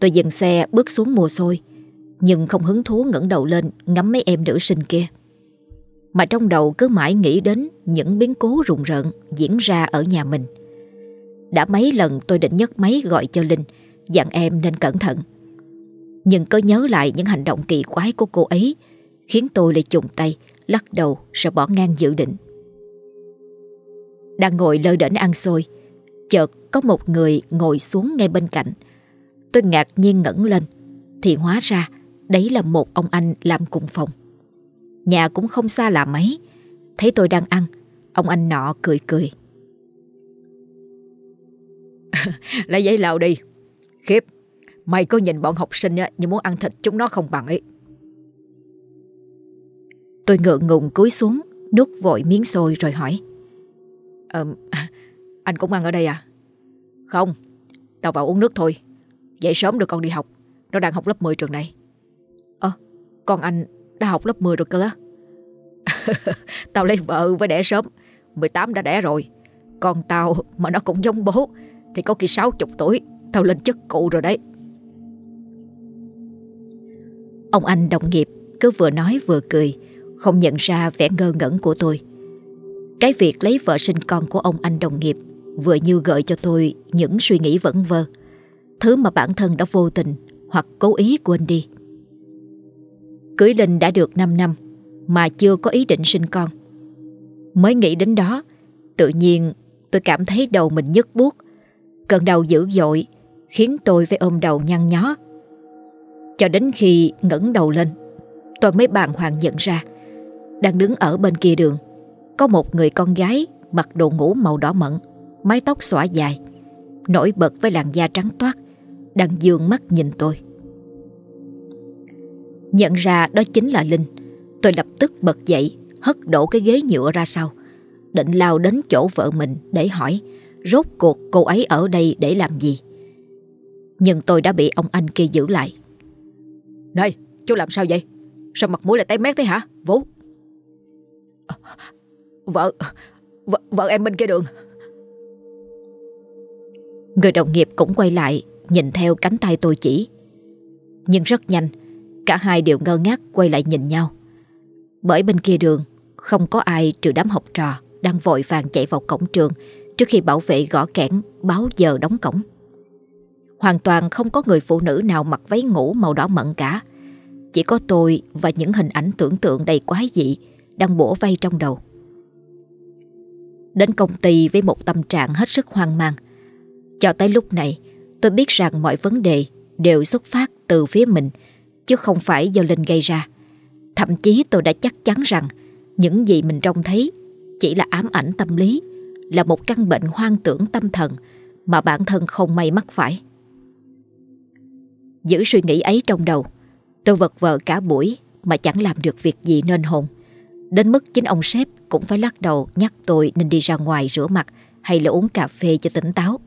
tôi dừng xe bước xuống mua xôi, nhưng không hứng thú ngẩng đầu lên ngắm mấy em nữ sinh kia. Mà trong đầu cứ mãi nghĩ đến những biến cố rùng rợn diễn ra ở nhà mình. Đã mấy lần tôi định nhấc máy gọi cho Linh, dặn em nên cẩn thận. Nhưng có nhớ lại những hành động kỳ quái của cô ấy khiến tôi lại chùng tay, lắc đầu rồi bỏ ngang dự định. Đang ngồi lơ đễnh ăn xôi, chợt có một người ngồi xuống ngay bên cạnh. Tôi ngạc nhiên ngẩng lên, thì hóa ra đấy là một ông anh làm cùng phòng. Nhà cũng không xa là mấy, thấy tôi đang ăn, ông anh nọ cười cười. Lấy giấy lau đi. Khiếp Mày có nhìn bọn học sinh như muốn ăn thịt chúng nó không bằng ấy. Tôi ngượng ngùng cúi xuống Nuốt vội miếng xôi rồi hỏi. Ờ, Anh cũng ăn ở đây à? Không Tao vào uống nước thôi. Dậy sớm được con đi học. Nó đang học lớp 10 trường này. Ơ Con anh đã học lớp 10 rồi cơ á. Tao lấy vợ với đẻ sớm 18 đã đẻ rồi. Còn tao mà nó cũng giống bố, thì có khi 60 tuổi, Tao lên chức cụ rồi đấy. Ông anh đồng nghiệp cứ vừa nói vừa cười, Không nhận ra vẻ ngơ ngẩn của tôi. Cái việc lấy vợ sinh con của ông anh đồng nghiệp Vừa như gợi cho tôi những suy nghĩ vẩn vơ. Thứ mà bản thân đã vô tình Hoặc cố ý quên đi. Cưới Linh đã được 5 năm Mà chưa có ý định sinh con. Mới nghĩ đến đó, Tự nhiên tôi cảm thấy đầu mình nhức buốt, Cơn đau dữ dội Khiến tôi phải ôm đầu nhăn nhó. Cho đến khi ngẩng đầu lên, Tôi mới bàng hoàng nhận ra Đang đứng ở bên kia đường, Có một người con gái Mặc đồ ngủ màu đỏ mận, Mái tóc xõa dài, Nổi bật với làn da trắng toát, Đang dương mắt nhìn tôi. Nhận ra đó chính là Linh. Tôi lập tức bật dậy Hất đổ cái ghế nhựa ra sau. Định lao đến chỗ vợ mình để hỏi Rốt cuộc cô ấy ở đây để làm gì? Nhưng tôi đã bị ông anh kia giữ lại. Này chú làm sao vậy? Sao mặt mũi lại tái mét thế hả Vũ ờ, Vợ Vợ, vợ em bên kia đường. Người đồng nghiệp cũng quay lại Nhìn theo cánh tay tôi chỉ. Nhưng rất nhanh Cả hai đều ngơ ngác quay lại nhìn nhau Bởi bên kia đường Không có ai trừ đám học trò Đang vội vàng chạy vào cổng trường trước khi bảo vệ gõ kẽn báo giờ đóng cổng. Hoàn toàn không có người phụ nữ nào mặc váy ngủ màu đỏ mận cả. Chỉ có tôi và những hình ảnh tưởng tượng đầy quái dị đang bổ vây trong đầu. Đến công ty với một tâm trạng hết sức hoang mang. Cho tới lúc này, tôi biết rằng mọi vấn đề đều xuất phát từ phía mình, chứ không phải do Linh gây ra. Thậm chí tôi đã chắc chắn rằng những gì mình trông thấy chỉ là ám ảnh tâm lý là một căn bệnh hoang tưởng tâm thần mà bản thân không may mắc phải. Giữ suy nghĩ ấy trong đầu, tôi vật vờ cả buổi mà chẳng làm được việc gì nên hồn. Đến mức chính ông sếp cũng phải lắc đầu nhắc tôi nên đi ra ngoài rửa mặt hay là uống cà phê cho tỉnh táo.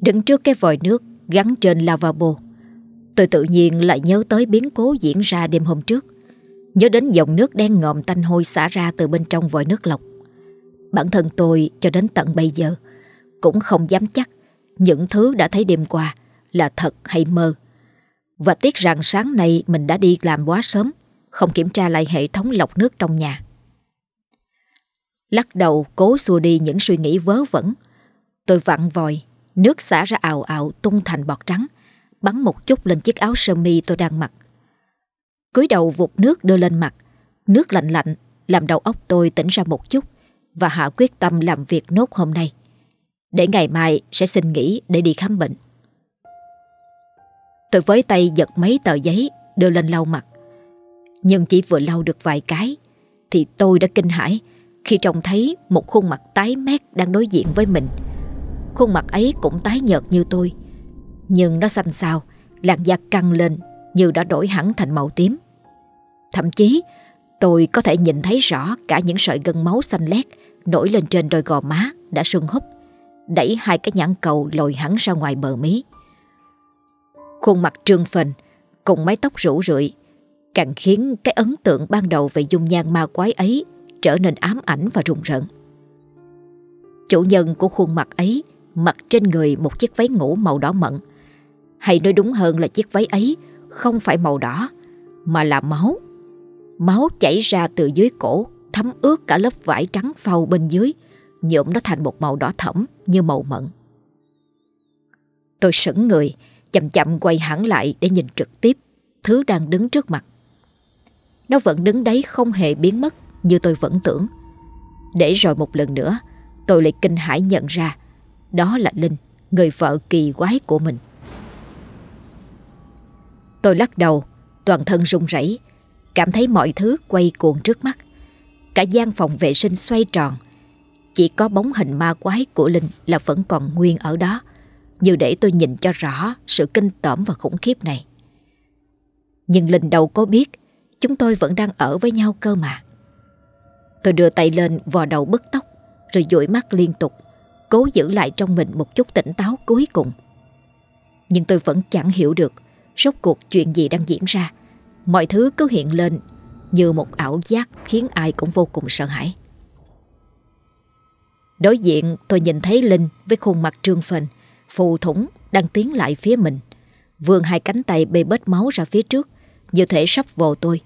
Đứng trước cái vòi nước gắn trên lavabo, tôi tự nhiên lại nhớ tới biến cố diễn ra đêm hôm trước. Nhớ đến dòng nước đen ngòm tanh hôi xả ra từ bên trong vòi nước lọc. Bản thân tôi cho đến tận bây giờ cũng không dám chắc những thứ đã thấy đêm qua là thật hay mơ. Và tiếc rằng sáng nay mình đã đi làm quá sớm, không kiểm tra lại hệ thống lọc nước trong nhà. Lắc đầu cố xua đi những suy nghĩ vớ vẩn. Tôi vặn vòi, Nước xả ra ào ào tung thành bọt trắng Bắn một chút lên chiếc áo sơ mi tôi đang mặc. Cúi đầu vụt nước đưa lên mặt. Nước lạnh lạnh, Làm đầu óc tôi tỉnh ra một chút Và hạ quyết tâm làm việc nốt hôm nay. Để ngày mai sẽ xin nghỉ để đi khám bệnh. Tôi với tay giật mấy tờ giấy Đưa lên lau mặt. Nhưng chỉ vừa lau được vài cái Thì tôi đã kinh hãi Khi trông thấy một khuôn mặt tái mét Đang đối diện với mình. Khuôn mặt ấy cũng tái nhợt như tôi. Nhưng nó xanh xao, Làn da căng lên Như đã đổi hẳn thành màu tím Thậm chí, tôi có thể nhìn thấy rõ Cả những sợi gân máu xanh lét Nổi lên trên đôi gò má Đã sưng húp, Đẩy hai cái nhãn cầu lồi hẳn ra ngoài bờ mí Khuôn mặt trương phình Cùng mái tóc rủ rượi Càng khiến cái ấn tượng ban đầu Về dung nhan ma quái ấy Trở nên ám ảnh và rùng rợn Chủ nhân của khuôn mặt ấy mặc trên người một chiếc váy ngủ màu đỏ mận. Hay nói đúng hơn là chiếc váy ấy không phải màu đỏ, mà là máu. Máu chảy ra từ dưới cổ, thấm ướt cả lớp vải trắng phau bên dưới, nhuộm nó thành một màu đỏ thẫm như màu mận. Tôi sững người, chậm chậm quay hẳn lại để nhìn trực tiếp thứ đang đứng trước mặt. Nó vẫn đứng đấy không hề biến mất như tôi vẫn tưởng. Để rồi một lần nữa, tôi lại kinh hãi nhận ra đó là Linh, người vợ kỳ quái của mình. Tôi lắc đầu, toàn thân run rẩy, cảm thấy mọi thứ quay cuồng trước mắt. Cả gian phòng vệ sinh xoay tròn, chỉ có bóng hình ma quái của Linh là vẫn còn nguyên ở đó, như để tôi nhìn cho rõ sự kinh tởm và khủng khiếp này. Nhưng Linh đâu có biết chúng tôi vẫn đang ở với nhau cơ mà. Tôi đưa tay lên vò đầu bứt tóc rồi dụi mắt liên tục cố giữ lại trong mình một chút tỉnh táo cuối cùng. Nhưng tôi vẫn chẳng hiểu được rốt cuộc chuyện gì đang diễn ra. Mọi thứ cứ hiện lên như một ảo giác khiến ai cũng vô cùng sợ hãi. Đối diện tôi nhìn thấy Linh với khuôn mặt trương phình, phù thủng đang tiến lại phía mình. Vươn hai cánh tay bê bết máu ra phía trước, như thể sắp vồ tôi.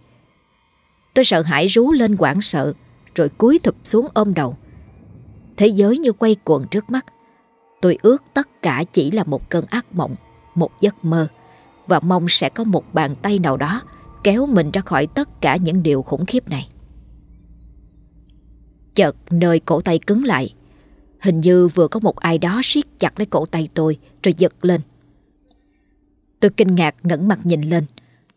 Tôi sợ hãi rú lên quảng sợ, rồi cúi thụp xuống ôm đầu. Thế giới như quay cuồng trước mắt. Tôi ước tất cả chỉ là một cơn ác mộng, một giấc mơ và mong sẽ có một bàn tay nào đó kéo mình ra khỏi tất cả những điều khủng khiếp này. Chợt nơi cổ tay cứng lại, hình như vừa có một ai đó siết chặt lấy cổ tay tôi rồi giật lên. Tôi kinh ngạc ngẩng mặt nhìn lên,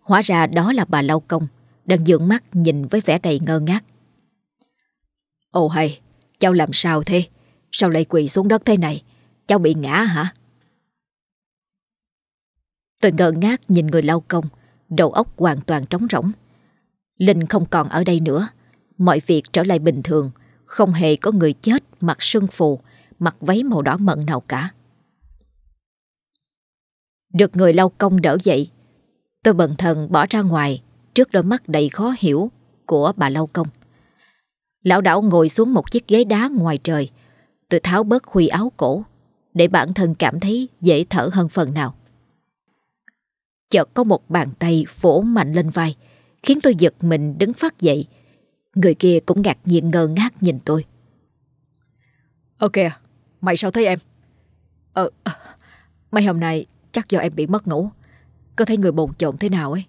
hóa ra đó là bà Lau Công, đang dường mắt nhìn với vẻ đầy ngơ ngác. Ồ hay, Cháu làm sao thế? Sao lại quỳ xuống đất thế này? Cháu bị ngã hả? Tôi ngơ ngác nhìn người lao công, đầu óc hoàn toàn trống rỗng. Linh không còn ở đây nữa. Mọi việc trở lại bình thường, không hề có người chết mặc sưng phù, mặc váy màu đỏ mận nào cả. Được người lao công đỡ dậy, tôi bần thần bỏ ra ngoài trước đôi mắt đầy khó hiểu của bà lao công. Lão đảo ngồi xuống một chiếc ghế đá ngoài trời. Tôi tháo bớt khuy áo cổ để bản thân cảm thấy dễ thở hơn phần nào. Chợt có một bàn tay vỗ mạnh lên vai khiến tôi giật mình đứng phát dậy. Người kia cũng ngạc nhiên ngơ ngác nhìn tôi. Ok, à, mày sao thấy em? Ờ, ờ, mấy hôm nay chắc do em bị mất ngủ. Có thấy người bồn chồn thế nào ấy?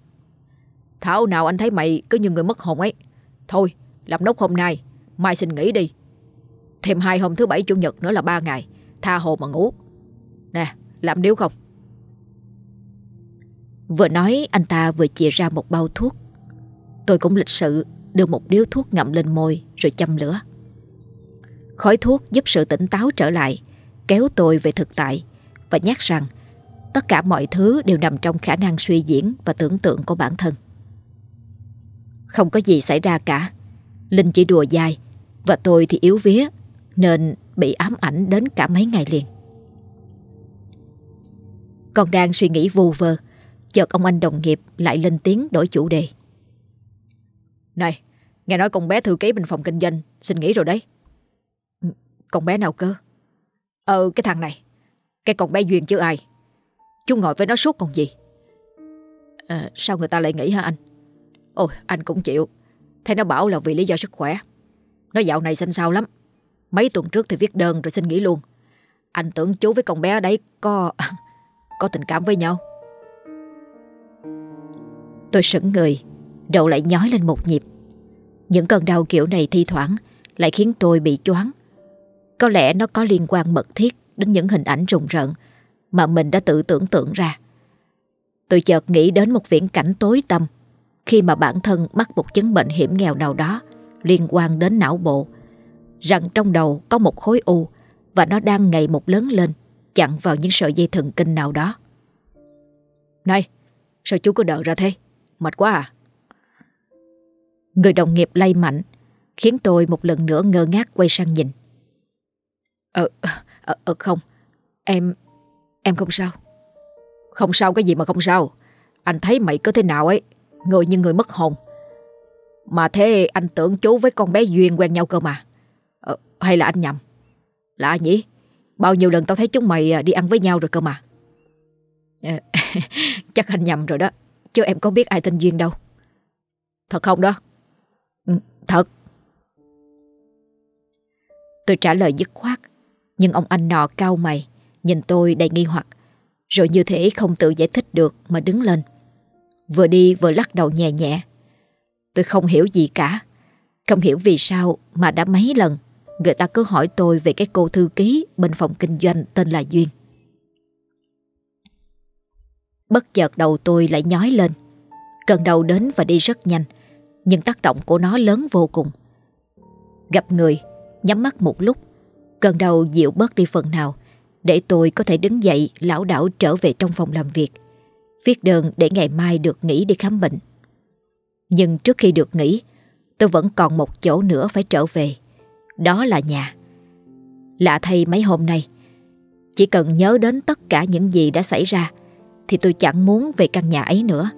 Thảo nào anh thấy mày cứ như người mất hồn ấy. Thôi, làm nốt hôm nay Mai xin nghỉ đi Thêm hai hôm thứ bảy chủ nhật nữa là ba ngày Tha hồ mà ngủ Nè làm điếu không Vừa nói, anh ta vừa chia ra một bao thuốc. Tôi cũng lịch sự Đưa một điếu thuốc ngậm lên môi, Rồi châm lửa. Khói thuốc giúp sự tỉnh táo trở lại, Kéo tôi về thực tại Và nhắc rằng Tất cả mọi thứ đều nằm trong khả năng suy diễn Và tưởng tượng của bản thân. Không có gì xảy ra cả. Linh chỉ đùa dài Và tôi thì yếu vía, Nên bị ám ảnh đến cả mấy ngày liền. Còn đang suy nghĩ vô vơ. Chợt ông anh đồng nghiệp lại lên tiếng đổi chủ đề. Này Nghe nói con bé thư ký bên phòng kinh doanh Xin nghỉ rồi đấy. Ừ, Con bé nào cơ? Ờ cái thằng này Cái con bé Duyên chứ ai? Chú ngồi với nó suốt còn gì? À, Sao người ta lại nghỉ hả anh? Ôi anh cũng chịu. Thấy nó bảo là vì lý do sức khỏe. Nó dạo này xanh xao lắm. Mấy tuần trước thì viết đơn rồi xin nghỉ luôn. Anh tưởng chú với con bé đấy có Có tình cảm với nhau Tôi sững người, Đầu lại nhói lên một nhịp. Những cơn đau kiểu này thi thoảng Lại khiến tôi bị choáng. Có lẽ nó có liên quan mật thiết Đến những hình ảnh rùng rợn Mà mình đã tự tưởng tượng ra. Tôi chợt nghĩ đến một viễn cảnh tối tăm Khi mà bản thân mắc một chứng bệnh hiểm nghèo nào đó Liên quan đến não bộ, Rằng trong đầu có một khối u Và nó đang ngày một lớn lên Chặn vào những sợi dây thần kinh nào đó. Này, Sao chú cứ đợi ra thế? Mệt quá à? Người đồng nghiệp lay mạnh Khiến tôi một lần nữa ngơ ngác quay sang nhìn. Ờ, ờ, ờ không Em, em không sao. Không sao cái gì mà không sao. Anh thấy mày cứ thế nào ấy Người như người mất hồn. Mà thế anh tưởng chú với con bé Duyên quen nhau cơ mà. Ờ, Hay là anh nhầm? Lạ nhỉ Bao nhiêu lần tao thấy chúng mày à, đi ăn với nhau rồi cơ mà. Ờ, chắc anh nhầm rồi đó. Chứ em có biết ai tên Duyên đâu. Thật không đó? Ừ, thật. Tôi trả lời dứt khoát, Nhưng ông anh nọ cao mày, Nhìn tôi đầy nghi hoặc, Rồi như thế không tự giải thích được Mà đứng lên. Vừa đi vừa lắc đầu nhẹ nhẹ. Tôi không hiểu gì cả, Không hiểu vì sao mà đã mấy lần Người ta cứ hỏi tôi về cái cô thư ký Bên phòng kinh doanh tên là Duyên. Bất chợt đầu tôi lại nhói lên. Cơn đầu đến và đi rất nhanh, Nhưng tác động của nó lớn vô cùng. Gặp người, Nhắm mắt một lúc, Cơn đầu dịu bớt đi phần nào, Để tôi có thể đứng dậy lão đảo trở về trong phòng làm việc. Viết đơn để ngày mai được nghỉ đi khám bệnh. Nhưng trước khi được nghỉ, Tôi vẫn còn một chỗ nữa phải trở về. Đó là nhà. Lạ thay mấy hôm nay, Chỉ cần nhớ đến tất cả những gì đã xảy ra thì tôi chẳng muốn về căn nhà ấy nữa.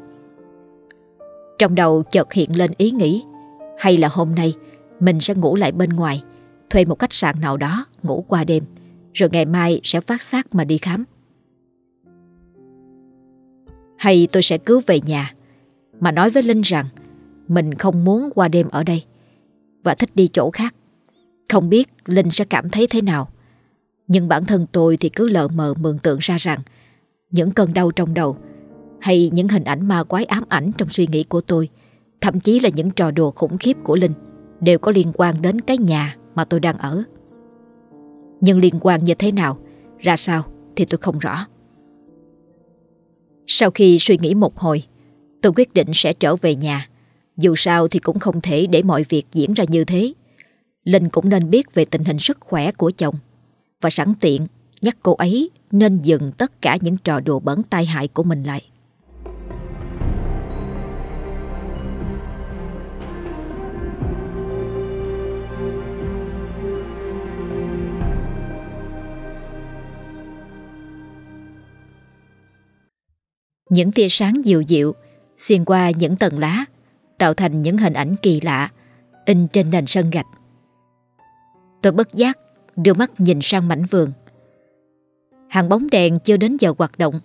Trong đầu chợt hiện lên ý nghĩ, Hay là hôm nay Mình sẽ ngủ lại bên ngoài, Thuê một khách sạn nào đó Ngủ qua đêm, Rồi ngày mai sẽ phát xác mà đi khám. Hay tôi sẽ cứu về nhà, Mà nói với Linh rằng Mình không muốn qua đêm ở đây, Và thích đi chỗ khác. Không biết Linh sẽ cảm thấy thế nào, Nhưng bản thân tôi thì cứ lờ mờ mường tượng ra rằng những cơn đau trong đầu, Hay những hình ảnh ma quái ám ảnh trong suy nghĩ của tôi, Thậm chí là những trò đùa khủng khiếp của Linh, Đều có liên quan đến cái nhà mà tôi đang ở. Nhưng liên quan như thế nào, Ra sao thì tôi không rõ. Sau khi suy nghĩ một hồi, Tôi quyết định sẽ trở về nhà. Dù sao thì cũng không thể để mọi việc diễn ra như thế. Linh cũng nên biết về tình hình sức khỏe của chồng Và sẵn tiện nhắc cô ấy, nên dừng tất cả những trò đùa bẩn tai hại của mình lại Những tia sáng dịu dịu, xuyên qua những tầng lá, tạo thành những hình ảnh kỳ lạ, in trên nền sân gạch. Tôi bất giác đưa mắt nhìn sang mảnh vườn. Hàng bóng đèn chưa đến giờ hoạt động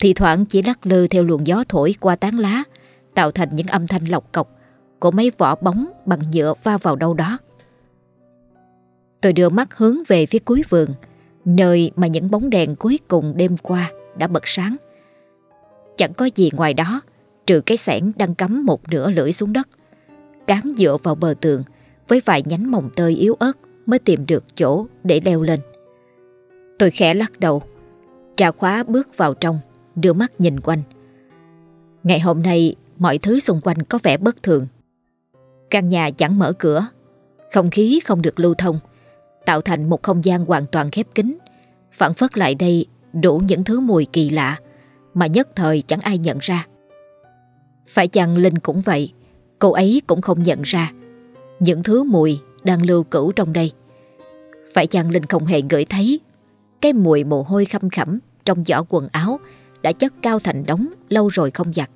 thì thoảng chỉ lắc lư theo luồng gió thổi qua tán lá, tạo thành những âm thanh lọc cọc của mấy vỏ bóng bằng nhựa va vào đâu đó. Tôi đưa mắt hướng về phía cuối vườn, nơi mà những bóng đèn cuối cùng đêm qua đã bật sáng. Chẳng có gì ngoài đó, Trừ cái sẻn đang cắm một nửa lưỡi xuống đất, Cán dựa vào bờ tường Với vài nhánh mồng tơi yếu ớt Mới tìm được chỗ để leo lên Tôi khẽ lắc đầu. Trà khóa bước vào trong Đưa mắt nhìn quanh. Ngày hôm nay Mọi thứ xung quanh có vẻ bất thường. Căn nhà chẳng mở cửa Không khí không được lưu thông Tạo thành một không gian hoàn toàn khép kín. Phản phất lại đây đủ những thứ mùi kỳ lạ mà nhất thời chẳng ai nhận ra. Phải chăng Linh cũng vậy, cô ấy cũng không nhận ra những thứ mùi đang lưu cữu trong đây. Phải chăng Linh không hề ngửi thấy cái mùi mồ hôi khăm khẩm trong giỏ quần áo đã chất cao thành đống lâu rồi không giặt.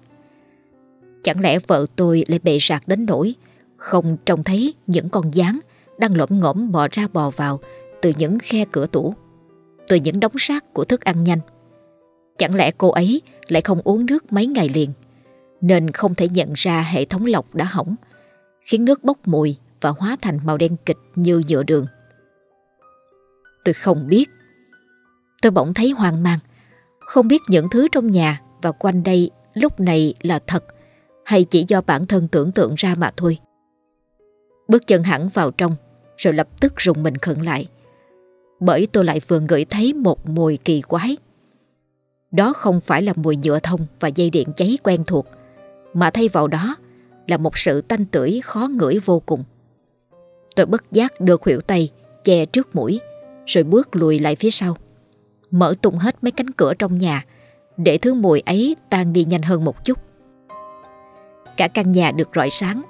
Chẳng lẽ vợ tôi lại bệ rạc đến nỗi không trông thấy những con gián đang lỗm ngỗm bò ra bò vào từ những khe cửa tủ, từ những đống rác của thức ăn nhanh. Chẳng lẽ cô ấy lại không uống nước mấy ngày liền Nên không thể nhận ra hệ thống lọc đã hỏng Khiến nước bốc mùi và hóa thành màu đen kịch như nhựa đường Tôi không biết Tôi bỗng thấy hoang mang. Không biết những thứ trong nhà và quanh đây lúc này là thật, Hay chỉ do bản thân tưởng tượng ra mà thôi. Bước chân hẳn vào trong, Rồi lập tức rùng mình khẩn lại. Bởi tôi lại vừa ngửi thấy một mùi kỳ quái. Đó không phải là mùi nhựa thông và dây điện cháy quen thuộc, Mà thay vào đó là một sự tanh tưởi khó ngửi vô cùng. Tôi bất giác đưa khuỷu tay che trước mũi, rồi bước lùi lại phía sau. Mở tung hết mấy cánh cửa trong nhà để thứ mùi ấy tan đi nhanh hơn một chút. Cả căn nhà được rọi sáng,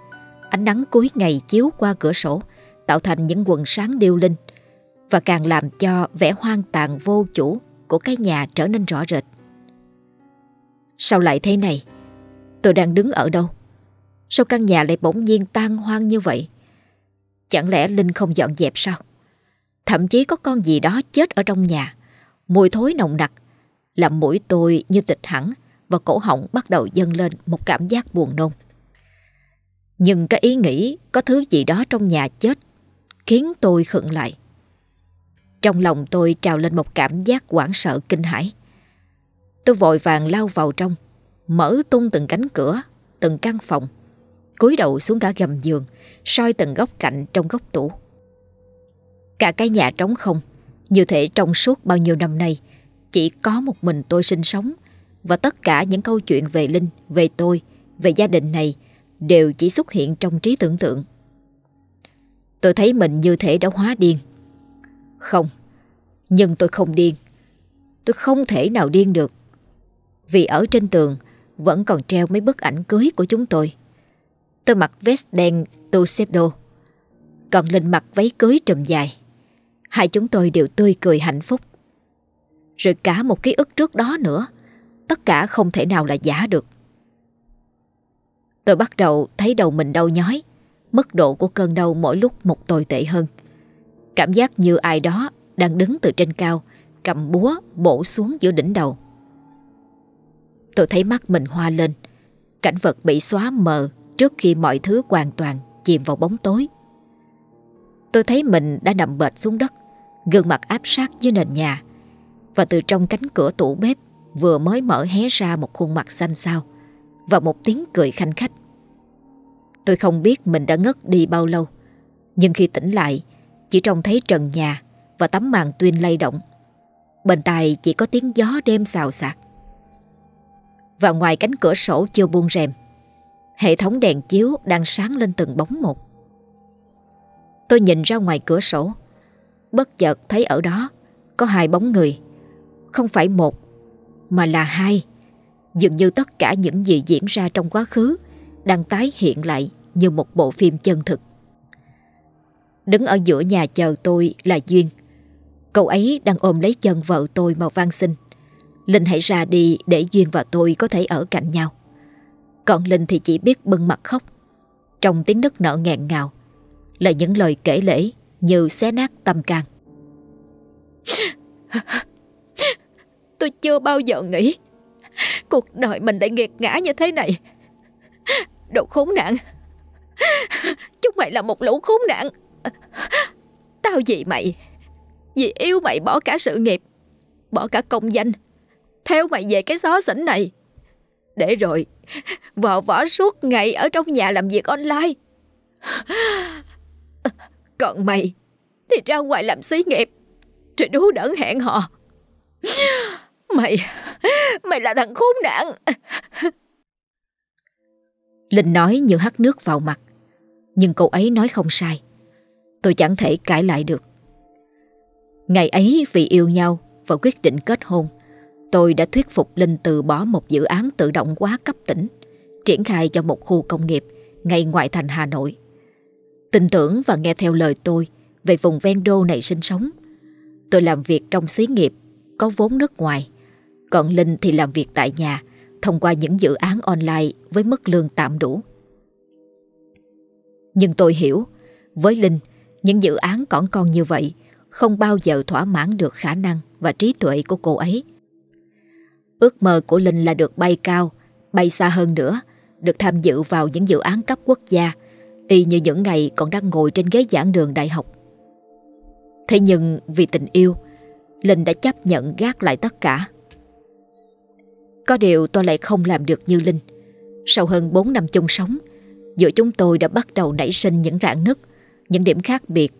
ánh nắng cuối ngày chiếu qua cửa sổ tạo thành những quần sáng điêu linh và càng làm cho vẻ hoang tàn vô chủ của cái nhà trở nên rõ rệt. Sao lại thế này? Tôi đang đứng ở đâu? Sao căn nhà lại bỗng nhiên tan hoang như vậy? Chẳng lẽ Linh không dọn dẹp sao? Thậm chí có con gì đó chết ở trong nhà. Mùi thối nồng nặc làm mũi tôi như tịch hẳn và cổ họng bắt đầu dâng lên một cảm giác buồn nôn. Nhưng cái ý nghĩ có thứ gì đó trong nhà chết khiến tôi khựng lại. Trong lòng tôi trào lên một cảm giác hoảng sợ kinh hãi. Tôi vội vàng lao vào trong, mở tung từng cánh cửa, từng căn phòng, cúi đầu xuống cả gầm giường, soi từng góc cạnh trong góc tủ. Cả cái nhà trống không, như thể trong suốt bao nhiêu năm nay, chỉ có một mình tôi sinh sống và tất cả những câu chuyện về Linh, về tôi, về gia đình này đều chỉ xuất hiện trong trí tưởng tượng. Tôi thấy mình như thể đã hóa điên. Không, nhưng tôi không điên. Tôi không thể nào điên được. Vì ở trên tường vẫn còn treo mấy bức ảnh cưới của chúng tôi. Tôi mặc vest đen tuxedo, còn Linh mặc váy cưới trùm dài. Hai chúng tôi đều tươi cười hạnh phúc. Rồi cả một ký ức trước đó nữa, tất cả không thể nào là giả được. Tôi bắt đầu thấy đầu mình đau nhói, mức độ của cơn đau mỗi lúc một tồi tệ hơn. Cảm giác như ai đó đang đứng từ trên cao, cầm búa bổ xuống giữa đỉnh đầu. Tôi thấy mắt mình hoa lên, cảnh vật bị xóa mờ trước khi mọi thứ hoàn toàn chìm vào bóng tối. Tôi thấy mình đã nằm bệt xuống đất, gương mặt áp sát dưới nền nhà. Và từ trong cánh cửa tủ bếp vừa mới mở hé ra một khuôn mặt xanh xao và một tiếng cười khanh khách. Tôi không biết mình đã ngất đi bao lâu, nhưng khi tỉnh lại, chỉ trông thấy trần nhà và tấm màn tuyên lay động. Bên tai chỉ có tiếng gió đêm xào xạc. Và ngoài cánh cửa sổ chưa buông rèm, hệ thống đèn chiếu đang sáng lên từng bóng một. Tôi nhìn ra ngoài cửa sổ. Bất chợt thấy ở đó Có hai bóng người. Không phải một, Mà là hai. Dường như tất cả những gì diễn ra trong quá khứ Đang tái hiện lại Như một bộ phim chân thực. Đứng ở giữa nhà chờ tôi là Duyên. Cậu ấy đang ôm lấy chân vợ tôi mà van xin Linh hãy ra đi để Duyên và tôi có thể ở cạnh nhau. Còn Linh thì chỉ biết bưng mặt khóc. Trong tiếng nức nở nghẹn ngào là những lời kể lễ như xé nát tâm can. Tôi chưa bao giờ nghĩ cuộc đời mình lại nghiệt ngã như thế này. Đồ khốn nạn. Chúng mày là một lũ khốn nạn. Tao vì mày, vì yêu mày bỏ cả sự nghiệp, bỏ cả công danh, theo mày về cái xó xỉnh này. Để rồi, vò võ suốt ngày ở trong nhà làm việc online. Còn mày Thì ra ngoài làm xí nghiệp Rồi đú đẩn hẹn họ, Mày Mày là thằng khốn nạn. Linh nói như hắt nước vào mặt Nhưng cậu ấy nói không sai. Tôi chẳng thể cãi lại được. Ngày ấy vì yêu nhau Và quyết định kết hôn Tôi đã thuyết phục Linh từ bỏ một dự án tự động hóa cấp tỉnh Triển khai cho một khu công nghiệp Ngay ngoại thành Hà Nội. Tin tưởng và nghe theo lời tôi về vùng ven đô này sinh sống. Tôi làm việc trong xí nghiệp, có vốn nước ngoài. Còn Linh thì làm việc tại nhà, thông qua những dự án online với mức lương tạm đủ. Nhưng tôi hiểu, với Linh, những dự án còn con như vậy không bao giờ thỏa mãn được khả năng và trí tuệ của cô ấy. Ước mơ của Linh là được bay cao, bay xa hơn nữa, được tham dự vào những dự án cấp quốc gia, y như những ngày còn đang ngồi trên ghế giảng đường đại học. Thế nhưng vì tình yêu, Linh đã chấp nhận gác lại tất cả. Có điều tôi lại không làm được như Linh. Sau hơn 4 năm chung sống, giữa chúng tôi đã bắt đầu nảy sinh những rạn nứt, những điểm khác biệt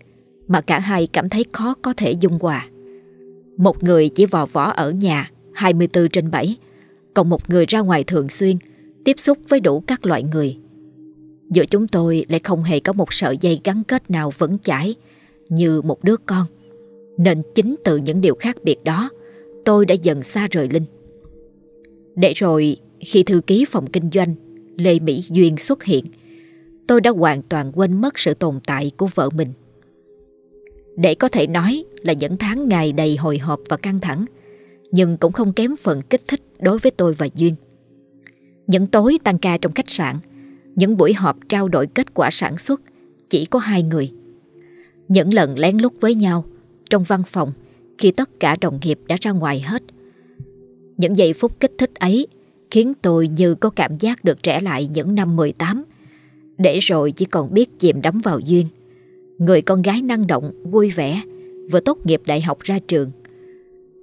mà cả hai cảm thấy khó có thể dung hòa. Một người chỉ vò võ ở nhà 24 trên 7, còn một người ra ngoài thường xuyên, tiếp xúc với đủ các loại người. Giữa chúng tôi lại không hề có một sợi dây gắn kết nào vững chãi như một đứa con. Nên chính từ những điều khác biệt đó, tôi đã dần xa rời Linh. Để rồi khi thư ký phòng kinh doanh Lê Mỹ Duyên xuất hiện, tôi đã hoàn toàn quên mất sự tồn tại của vợ mình. Để có thể nói là những tháng ngày đầy hồi hộp và căng thẳng, nhưng cũng không kém phần kích thích đối với tôi và Duyên. Những tối tăng ca trong khách sạn, những buổi họp trao đổi kết quả sản xuất chỉ có hai người. Những lần lén lút với nhau trong văn phòng khi tất cả đồng nghiệp đã ra ngoài hết. Những giây phút kích thích ấy khiến tôi như có cảm giác được trẻ lại những năm 18, để rồi chỉ còn biết chìm đắm vào duyên. Người con gái năng động, vui vẻ, vừa tốt nghiệp đại học ra trường.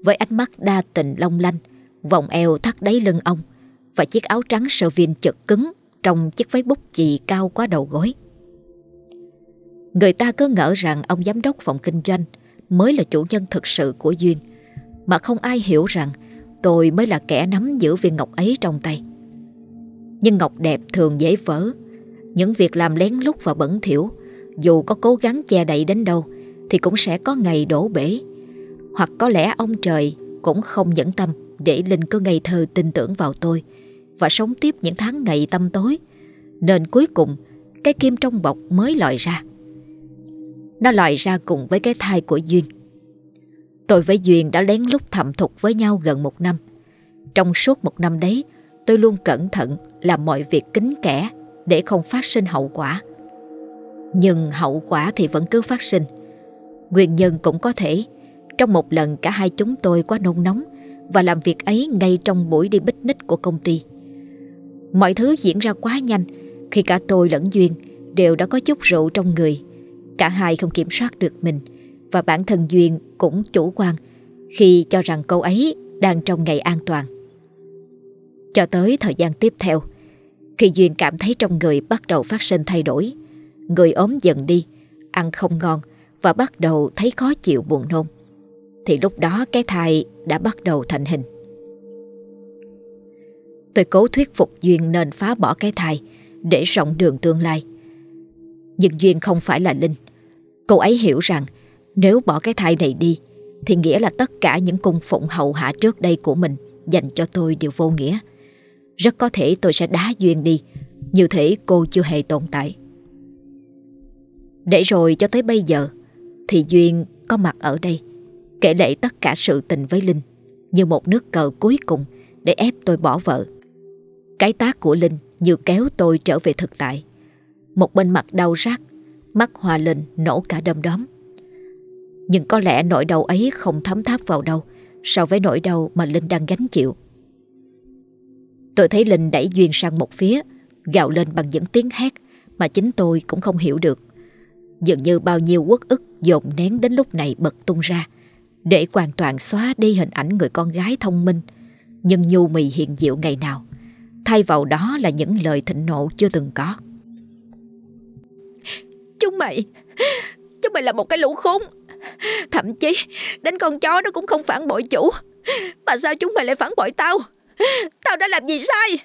Với ánh mắt đa tình long lanh, vòng eo thắt đáy lưng ông và chiếc áo trắng sơ viên chật cứng trong chiếc váy bút chì cao quá đầu gối. Người ta cứ ngỡ rằng ông giám đốc phòng kinh doanh mới là chủ nhân thực sự của Duyên, mà không ai hiểu rằng tôi mới là kẻ nắm giữ viên ngọc ấy trong tay. Nhưng ngọc đẹp thường dễ vỡ, những việc làm lén lút và bẩn thỉu, dù có cố gắng che đậy đến đâu, thì cũng sẽ có ngày đổ bể. Hoặc có lẽ ông trời cũng không nhẫn tâm để Linh cứ ngây thơ tin tưởng vào tôi và sống tiếp những tháng ngày tâm tối. Nên cuối cùng, cái kim trong bọc mới lòi ra. Nó lòi ra cùng với cái thai của Duyên. Tôi với Duyên đã lén lút thầm thục với nhau gần một năm. Trong suốt một năm đấy, tôi luôn cẩn thận làm mọi việc kín kẽ để không phát sinh hậu quả. Nhưng hậu quả thì vẫn cứ phát sinh. Nguyên nhân cũng có thể trong một lần cả hai chúng tôi quá nôn nóng và làm việc ấy ngay trong buổi đi bích ních của công ty. Mọi thứ diễn ra quá nhanh khi cả tôi lẫn Duyên đều đã có chút rượu trong người. Cả hai không kiểm soát được mình và bản thân Duyên cũng chủ quan khi cho rằng cô ấy đang trong ngày an toàn. Cho tới thời gian tiếp theo, khi Duyên cảm thấy trong người bắt đầu phát sinh thay đổi, người ốm dần đi, ăn không ngon và bắt đầu thấy khó chịu buồn nôn, thì lúc đó cái thai đã bắt đầu thành hình. Tôi cố thuyết phục Duyên nên phá bỏ cái thai để rộng đường tương lai. Nhưng Duyên không phải là Linh. Cô ấy hiểu rằng nếu bỏ cái thai này đi thì nghĩa là tất cả những cung phụng hậu hạ trước đây của mình dành cho tôi đều vô nghĩa. Rất có thể tôi sẽ đá Duyên đi, như thể cô chưa hề tồn tại. Để rồi cho tới bây giờ thì Duyên có mặt ở đây, kể lệ tất cả sự tình với Linh như một nước cờ cuối cùng để ép tôi bỏ vợ. Cái tác của Linh như kéo tôi trở về thực tại. Một bên mặt đau rát, mắt hòa lên nổ cả đom đóm. Nhưng có lẽ nỗi đau ấy không thấm tháp vào đâu so với nỗi đau mà Linh đang gánh chịu. Tôi thấy Linh đẩy Duyên sang một phía, gào lên bằng những tiếng hét mà chính tôi cũng không hiểu được. Dường như bao nhiêu uất ức dồn nén đến lúc này bật tung ra, để hoàn toàn xóa đi hình ảnh người con gái thông minh, nhưng nhu mì hiện diệu ngày nào. Thay vào đó là những lời thịnh nộ chưa từng có. Chúng mày, chúng mày là một cái lũ khốn. Thậm chí đến con chó nó cũng không phản bội chủ. Mà sao chúng mày lại phản bội tao? Tao đã làm gì sai?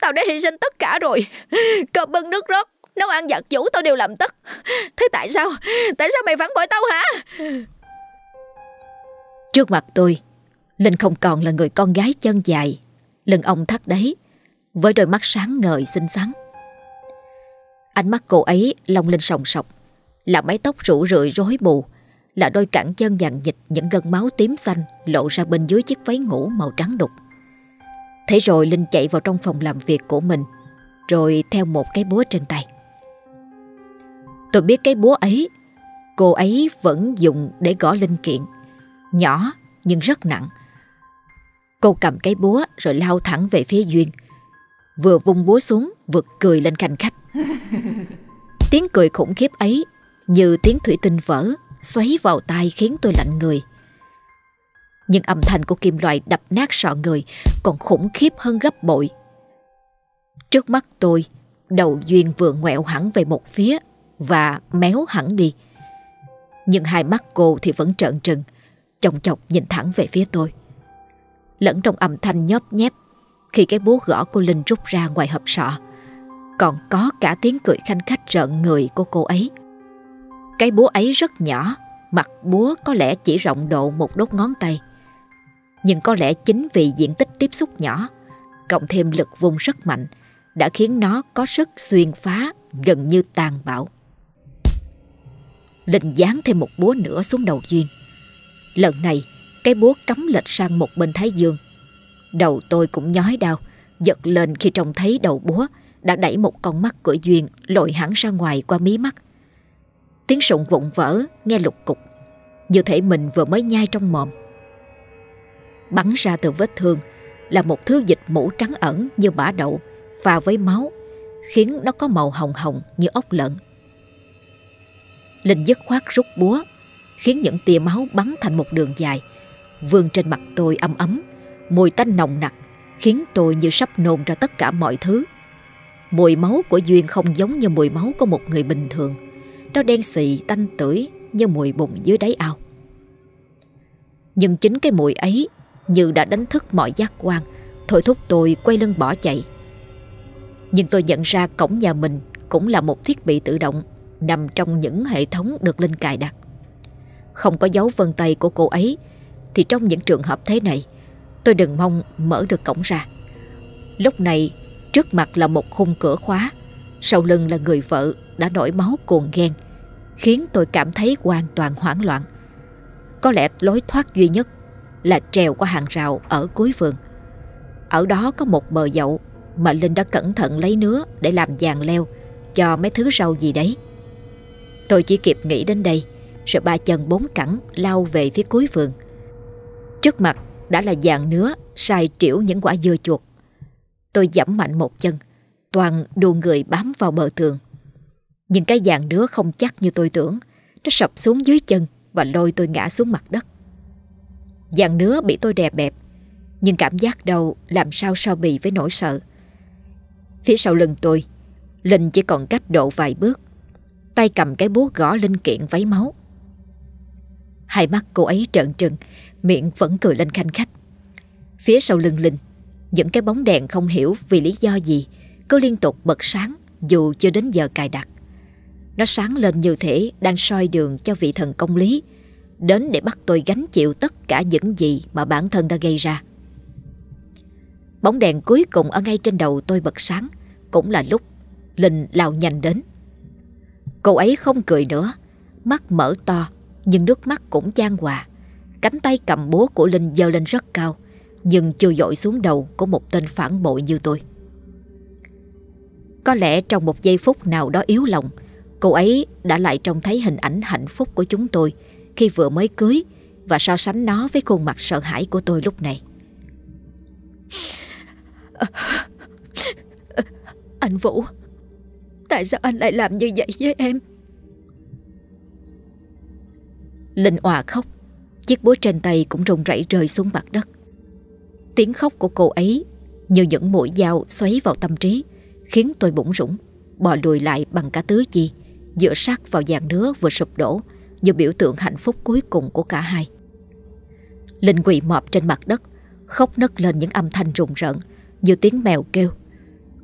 Tao đã hy sinh tất cả rồi. Cơm bưng nước rót, nấu ăn giặt giũ tao đều làm tất. Thế tại sao? Tại sao mày phản bội tao hả? Trước mặt tôi, Linh không còn là người con gái chân dài, lưng ông thắt đấy, với đôi mắt sáng ngời xinh xắn. Ánh mắt cô ấy long lên sòng sọc, là mái tóc rủ rượi rối bù, là đôi cẳng chân dằn nhịch những gân máu tím xanh lộ ra bên dưới chiếc váy ngủ màu trắng đục. Thế rồi Linh chạy vào trong phòng làm việc của mình, rồi theo một cái búa trên tay. Tôi biết cái búa ấy, cô ấy vẫn dùng để gõ linh kiện, nhỏ nhưng rất nặng. Cô cầm cái búa rồi lao thẳng về phía Duyên, vừa vung búa xuống vừa cười lên khanh khách. tiếng cười khủng khiếp ấy như tiếng thủy tinh vỡ xoáy vào tai khiến tôi lạnh người. Nhưng âm thanh của kim loại đập nát sọ người còn khủng khiếp hơn gấp bội. Trước mắt tôi, đầu Duyên vừa ngoẹo hẳn về một phía và méo hẳn đi. Nhưng hai mắt cô thì vẫn trợn trừng, chồng chọc nhìn thẳng về phía tôi. Lẫn trong âm thanh nhóp nhép khi cái búa gõ cô Linh rút ra ngoài hộp sọ. Còn có cả tiếng cười khanh khách rợn người của cô ấy. Cái búa ấy rất nhỏ, mặt búa có lẽ chỉ rộng độ một đốt ngón tay. Nhưng có lẽ chính vì diện tích tiếp xúc nhỏ, cộng thêm lực vùng rất mạnh, đã khiến nó có sức xuyên phá gần như tàn bạo. Linh dán thêm một búa nữa xuống đầu Duyên. Lần này, cái búa cắm lệch sang một bên Thái Dương. Đầu tôi cũng nhói đau, giật lên khi trông thấy đầu búa đã đẩy một con mắt của Duyên lội hẳn ra ngoài qua mí mắt. Tiếng sụn vụn vỡ, nghe lục cục, như thể mình vừa mới nhai trong mồm. Bắn ra từ vết thương là một thứ dịch mũ trắng ẩn như bã đậu, pha với máu, khiến nó có màu hồng hồng như ốc lợn. Linh dứt khoát rút búa, khiến những tia máu bắn thành một đường dài, vương trên mặt tôi âm ấm, mùi tanh nồng nặc, khiến tôi như sắp nôn ra tất cả mọi thứ. Mùi máu của Duyên không giống như mùi máu của một người bình thường. Nó đen xị, tanh tưởi như mùi bùn dưới đáy ao. Nhưng chính cái mùi ấy như đã đánh thức mọi giác quan, thôi thúc tôi quay lưng bỏ chạy. Nhưng tôi nhận ra cổng nhà mình cũng là một thiết bị tự động nằm trong những hệ thống được Linh cài đặt. Không có dấu vân tay của cô ấy thì trong những trường hợp thế này tôi đừng mong mở được cổng ra. Lúc này, trước mặt là một khung cửa khóa sau lưng là người vợ đã nổi máu cuồng ghen, khiến tôi cảm thấy hoàn toàn hoảng loạn. Có lẽ lối thoát duy nhất là trèo qua hàng rào ở cuối vườn. Ở đó có một bờ dậu mà Linh đã cẩn thận lấy nứa để làm vàng leo cho mấy thứ rau gì đấy. Tôi chỉ kịp nghĩ đến đây, Rồi ba chân bốn cẳng lao về phía cuối vườn Trước mặt đã là dàn nứa Sai triểu những quả dưa chuột. Tôi dẫm mạnh một chân Toàn đồ người bám vào bờ tường. Nhưng cái dàn nứa không chắc như tôi tưởng. Nó sập xuống dưới chân Và lôi tôi ngã xuống mặt đất. Dàn nứa bị tôi đè bẹp Nhưng cảm giác đau làm sao so bì với nỗi sợ. Phía sau lưng tôi Linh chỉ còn cách độ vài bước. Tay cầm cái búa gõ linh kiện váy máu. Hai mắt cô ấy trợn trừng, miệng vẫn cười lên khanh khách. Phía sau lưng Linh, những cái bóng đèn không hiểu vì lý do gì cứ liên tục bật sáng dù chưa đến giờ cài đặt. Nó sáng lên như thể đang soi đường cho vị thần công lý, đến để bắt tôi gánh chịu tất cả những gì mà bản thân đã gây ra. Bóng đèn cuối cùng ở ngay trên đầu tôi bật sáng, cũng là lúc Linh lao nhanh đến. Cô ấy không cười nữa Mắt mở to Nhưng nước mắt cũng chan hòa Cánh tay cầm búa của Linh dơ lên rất cao Nhưng chưa dội xuống đầu Của một tên phản bội như tôi. Có lẽ trong một giây phút nào đó yếu lòng Cô ấy đã lại trông thấy hình ảnh hạnh phúc của chúng tôi Khi vừa mới cưới Và so sánh nó với khuôn mặt sợ hãi của tôi lúc này. Anh Vũ Tại sao anh lại làm như vậy với em? Linh òa khóc Chiếc búa trên tay cũng rung rẩy rơi xuống mặt đất. Tiếng khóc của cô ấy Như những mũi dao xoáy vào tâm trí Khiến tôi bủng rủng Bò lùi lại bằng cả tứ chi Dựa sát vào dàn nứa vừa sụp đổ Như biểu tượng hạnh phúc cuối cùng của cả hai. Linh quỳ mọp trên mặt đất Khóc nấc lên những âm thanh rùng rợn Như tiếng mèo kêu.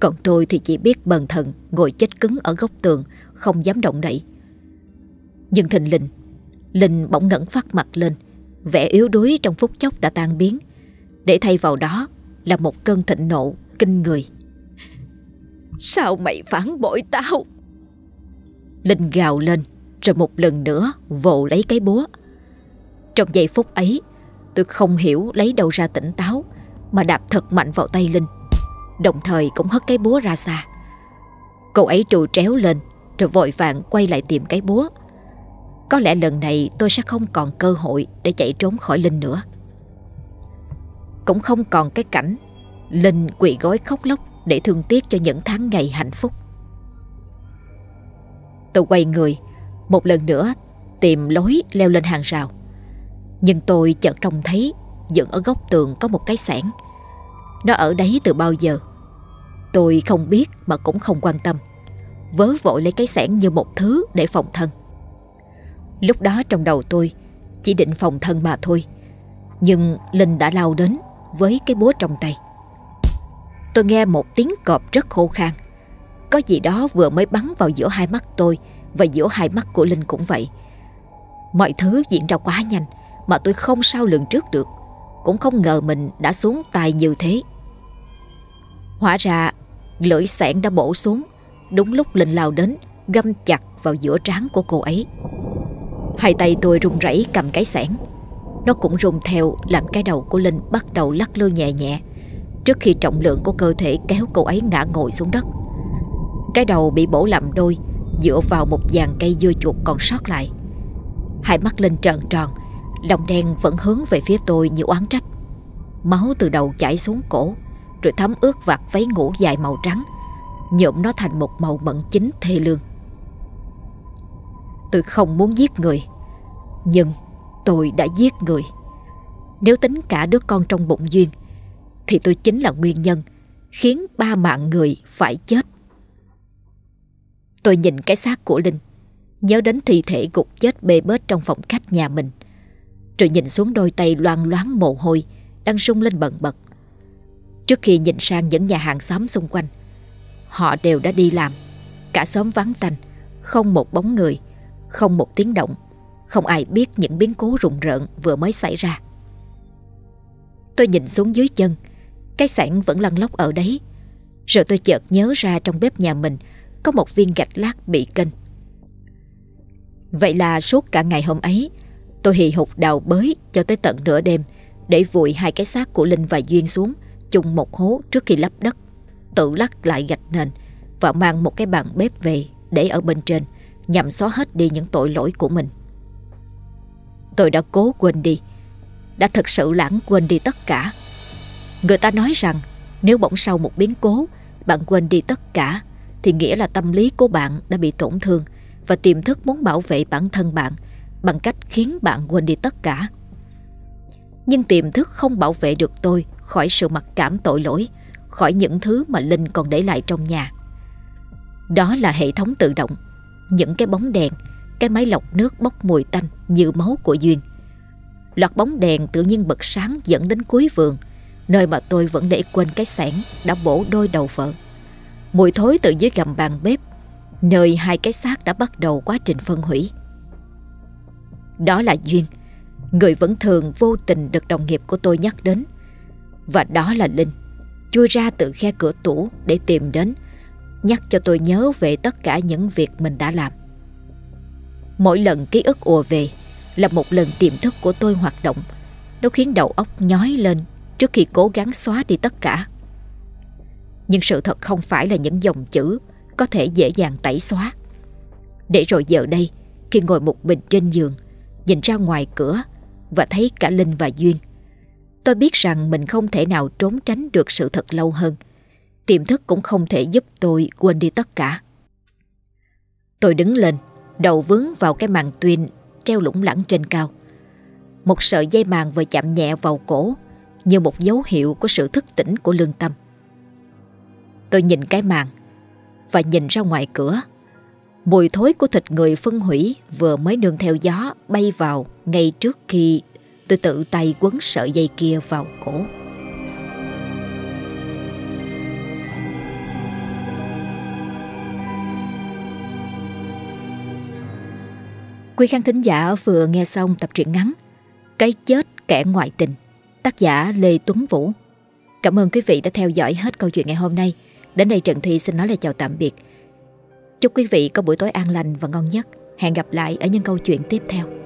Còn tôi thì chỉ biết bần thần ngồi chết cứng ở góc tường, không dám động đậy. Nhưng thình lình, Linh bỗng ngẩng phát mặt lên, vẻ yếu đuối trong phút chốc đã tan biến, để thay vào đó là một cơn thịnh nộ kinh người. Sao mày phản bội tao? Linh gào lên, rồi một lần nữa vồ lấy cái búa. Trong giây phút ấy, tôi không hiểu lấy đâu ra tỉnh táo, mà đạp thật mạnh vào tay Linh. Đồng thời cũng hất cái búa ra xa Cô ấy trù tréo lên Rồi vội vàng quay lại tìm cái búa có lẽ lần này tôi sẽ không còn cơ hội Để chạy trốn khỏi Linh nữa Cũng không còn cái cảnh Linh quỳ gối khóc lóc Để thương tiếc cho những tháng ngày hạnh phúc Tôi quay người, Một lần nữa tìm lối leo lên hàng rào Nhưng tôi chợt trông thấy dựng ở góc tường có một cái sẻn. Nó ở đấy từ bao giờ. Tôi không biết mà cũng không quan tâm. Vớ vội lấy cái sẻn như một thứ để phòng thân. Lúc đó trong đầu tôi, chỉ định phòng thân mà thôi. Nhưng Linh đã lao đến với cái búa trong tay. Tôi nghe một tiếng cọp rất khô khan. Có gì đó vừa mới bắn vào giữa hai mắt tôi và giữa hai mắt của Linh cũng vậy. Mọi thứ diễn ra quá nhanh mà tôi không sao lường trước được. Cũng không ngờ mình đã xuống tay như thế. Hóa ra, lưỡi sẻn đã bổ xuống đúng lúc Linh lao đến, găm chặt vào giữa trán của cô ấy. Hai tay tôi run rẩy cầm cái sẻn. Nó cũng rung theo làm cái đầu của Linh bắt đầu lắc lư nhẹ nhẹ trước khi trọng lượng của cơ thể kéo cô ấy ngã ngồi xuống đất. Cái đầu bị bổ làm đôi dựa vào một dàn cây dưa chuột còn sót lại. Hai mắt Linh trợn tròn, lòng đen vẫn hướng về phía tôi như oán trách. Máu từ đầu chảy xuống cổ, rồi thấm ướt vạt váy ngủ dài màu trắng, nhuộm nó thành một màu mận chính thê lương. Tôi không muốn giết người, nhưng tôi đã giết người. Nếu tính cả đứa con trong bụng Duyên, thì tôi chính là nguyên nhân khiến ba mạng người phải chết. Tôi nhìn cái xác của Linh, nhớ đến thi thể gục chết bê bết trong phòng khách nhà mình, rồi nhìn xuống đôi tay loang loáng mồ hôi đang sung lên bần bật. Trước khi nhìn sang những nhà hàng xóm xung quanh, họ đều đã đi làm, cả xóm vắng tanh, không một bóng người, không một tiếng động, không ai biết những biến cố rùng rợn vừa mới xảy ra. Tôi nhìn xuống dưới chân, cái sạn vẫn lăn lóc ở đấy. Rồi tôi chợt nhớ ra trong bếp nhà mình có một viên gạch lát bị kênh. Vậy là suốt cả ngày hôm ấy, tôi hì hục đào bới cho tới tận nửa đêm để vùi hai cái xác của Linh và Duyên xuống chung một hố trước khi lắp đất, tự lắc lại gạch nền và mang một cái bàn bếp về để ở bên trên nhằm xóa hết đi những tội lỗi của mình. Tôi đã cố quên đi, đã thật sự lãng quên đi tất cả. Người ta nói rằng nếu bỗng sau một biến cố bạn quên đi tất cả thì nghĩa là tâm lý của bạn đã bị tổn thương và tiềm thức muốn bảo vệ bản thân bạn bằng cách khiến bạn quên đi tất cả. Nhưng tiềm thức không bảo vệ được tôi khỏi sự mặc cảm tội lỗi, khỏi những thứ mà Linh còn để lại trong nhà. Đó là hệ thống tự động, những cái bóng đèn, cái máy lọc nước bốc mùi tanh như máu của Duyên. Loạt bóng đèn tự nhiên bật sáng dẫn đến cuối vườn, Nơi mà tôi vẫn để quên cái sẻn đã bổ đôi đầu vợ. Mùi thối từ dưới gầm bàn bếp Nơi hai cái xác đã bắt đầu quá trình phân hủy. Đó là Duyên Người vẫn thường vô tình được đồng nghiệp của tôi nhắc đến. Và đó là Linh Chui ra từ khe cửa tủ để tìm đến Nhắc cho tôi nhớ về tất cả những việc mình đã làm Mỗi lần ký ức ùa về Là một lần tiềm thức của tôi hoạt động Nó khiến đầu óc nhói lên trước khi cố gắng xóa đi tất cả. Nhưng sự thật không phải là những dòng chữ có thể dễ dàng tẩy xóa. Để rồi giờ đây, khi ngồi một mình trên giường, nhìn ra ngoài cửa và thấy cả Linh và Duyên, tôi biết rằng mình không thể nào trốn tránh được sự thật lâu hơn. Tiềm thức cũng không thể giúp tôi quên đi tất cả. Tôi đứng lên, đầu vướng vào cái màn tuyên treo lủng lẳng trên cao. Một sợi dây màng vừa chạm nhẹ vào cổ như một dấu hiệu của sự thức tỉnh của lương tâm. Tôi nhìn cái màn và nhìn ra ngoài cửa. Mùi thối của thịt người phân hủy vừa mới nương theo gió bay vào ngay trước khi tôi tự tay quấn sợi dây kia vào cổ. Quý khán thính giả vừa nghe xong tập truyện ngắn Cái chết kẻ ngoại tình, Tác giả Lê Tuấn Vũ. Cảm ơn quý vị đã theo dõi hết câu chuyện ngày hôm nay. Đến đây Trần Thi xin nói lời chào tạm biệt. Chúc quý vị có buổi tối an lành và ngon nhất Hẹn gặp lại ở những câu chuyện tiếp theo.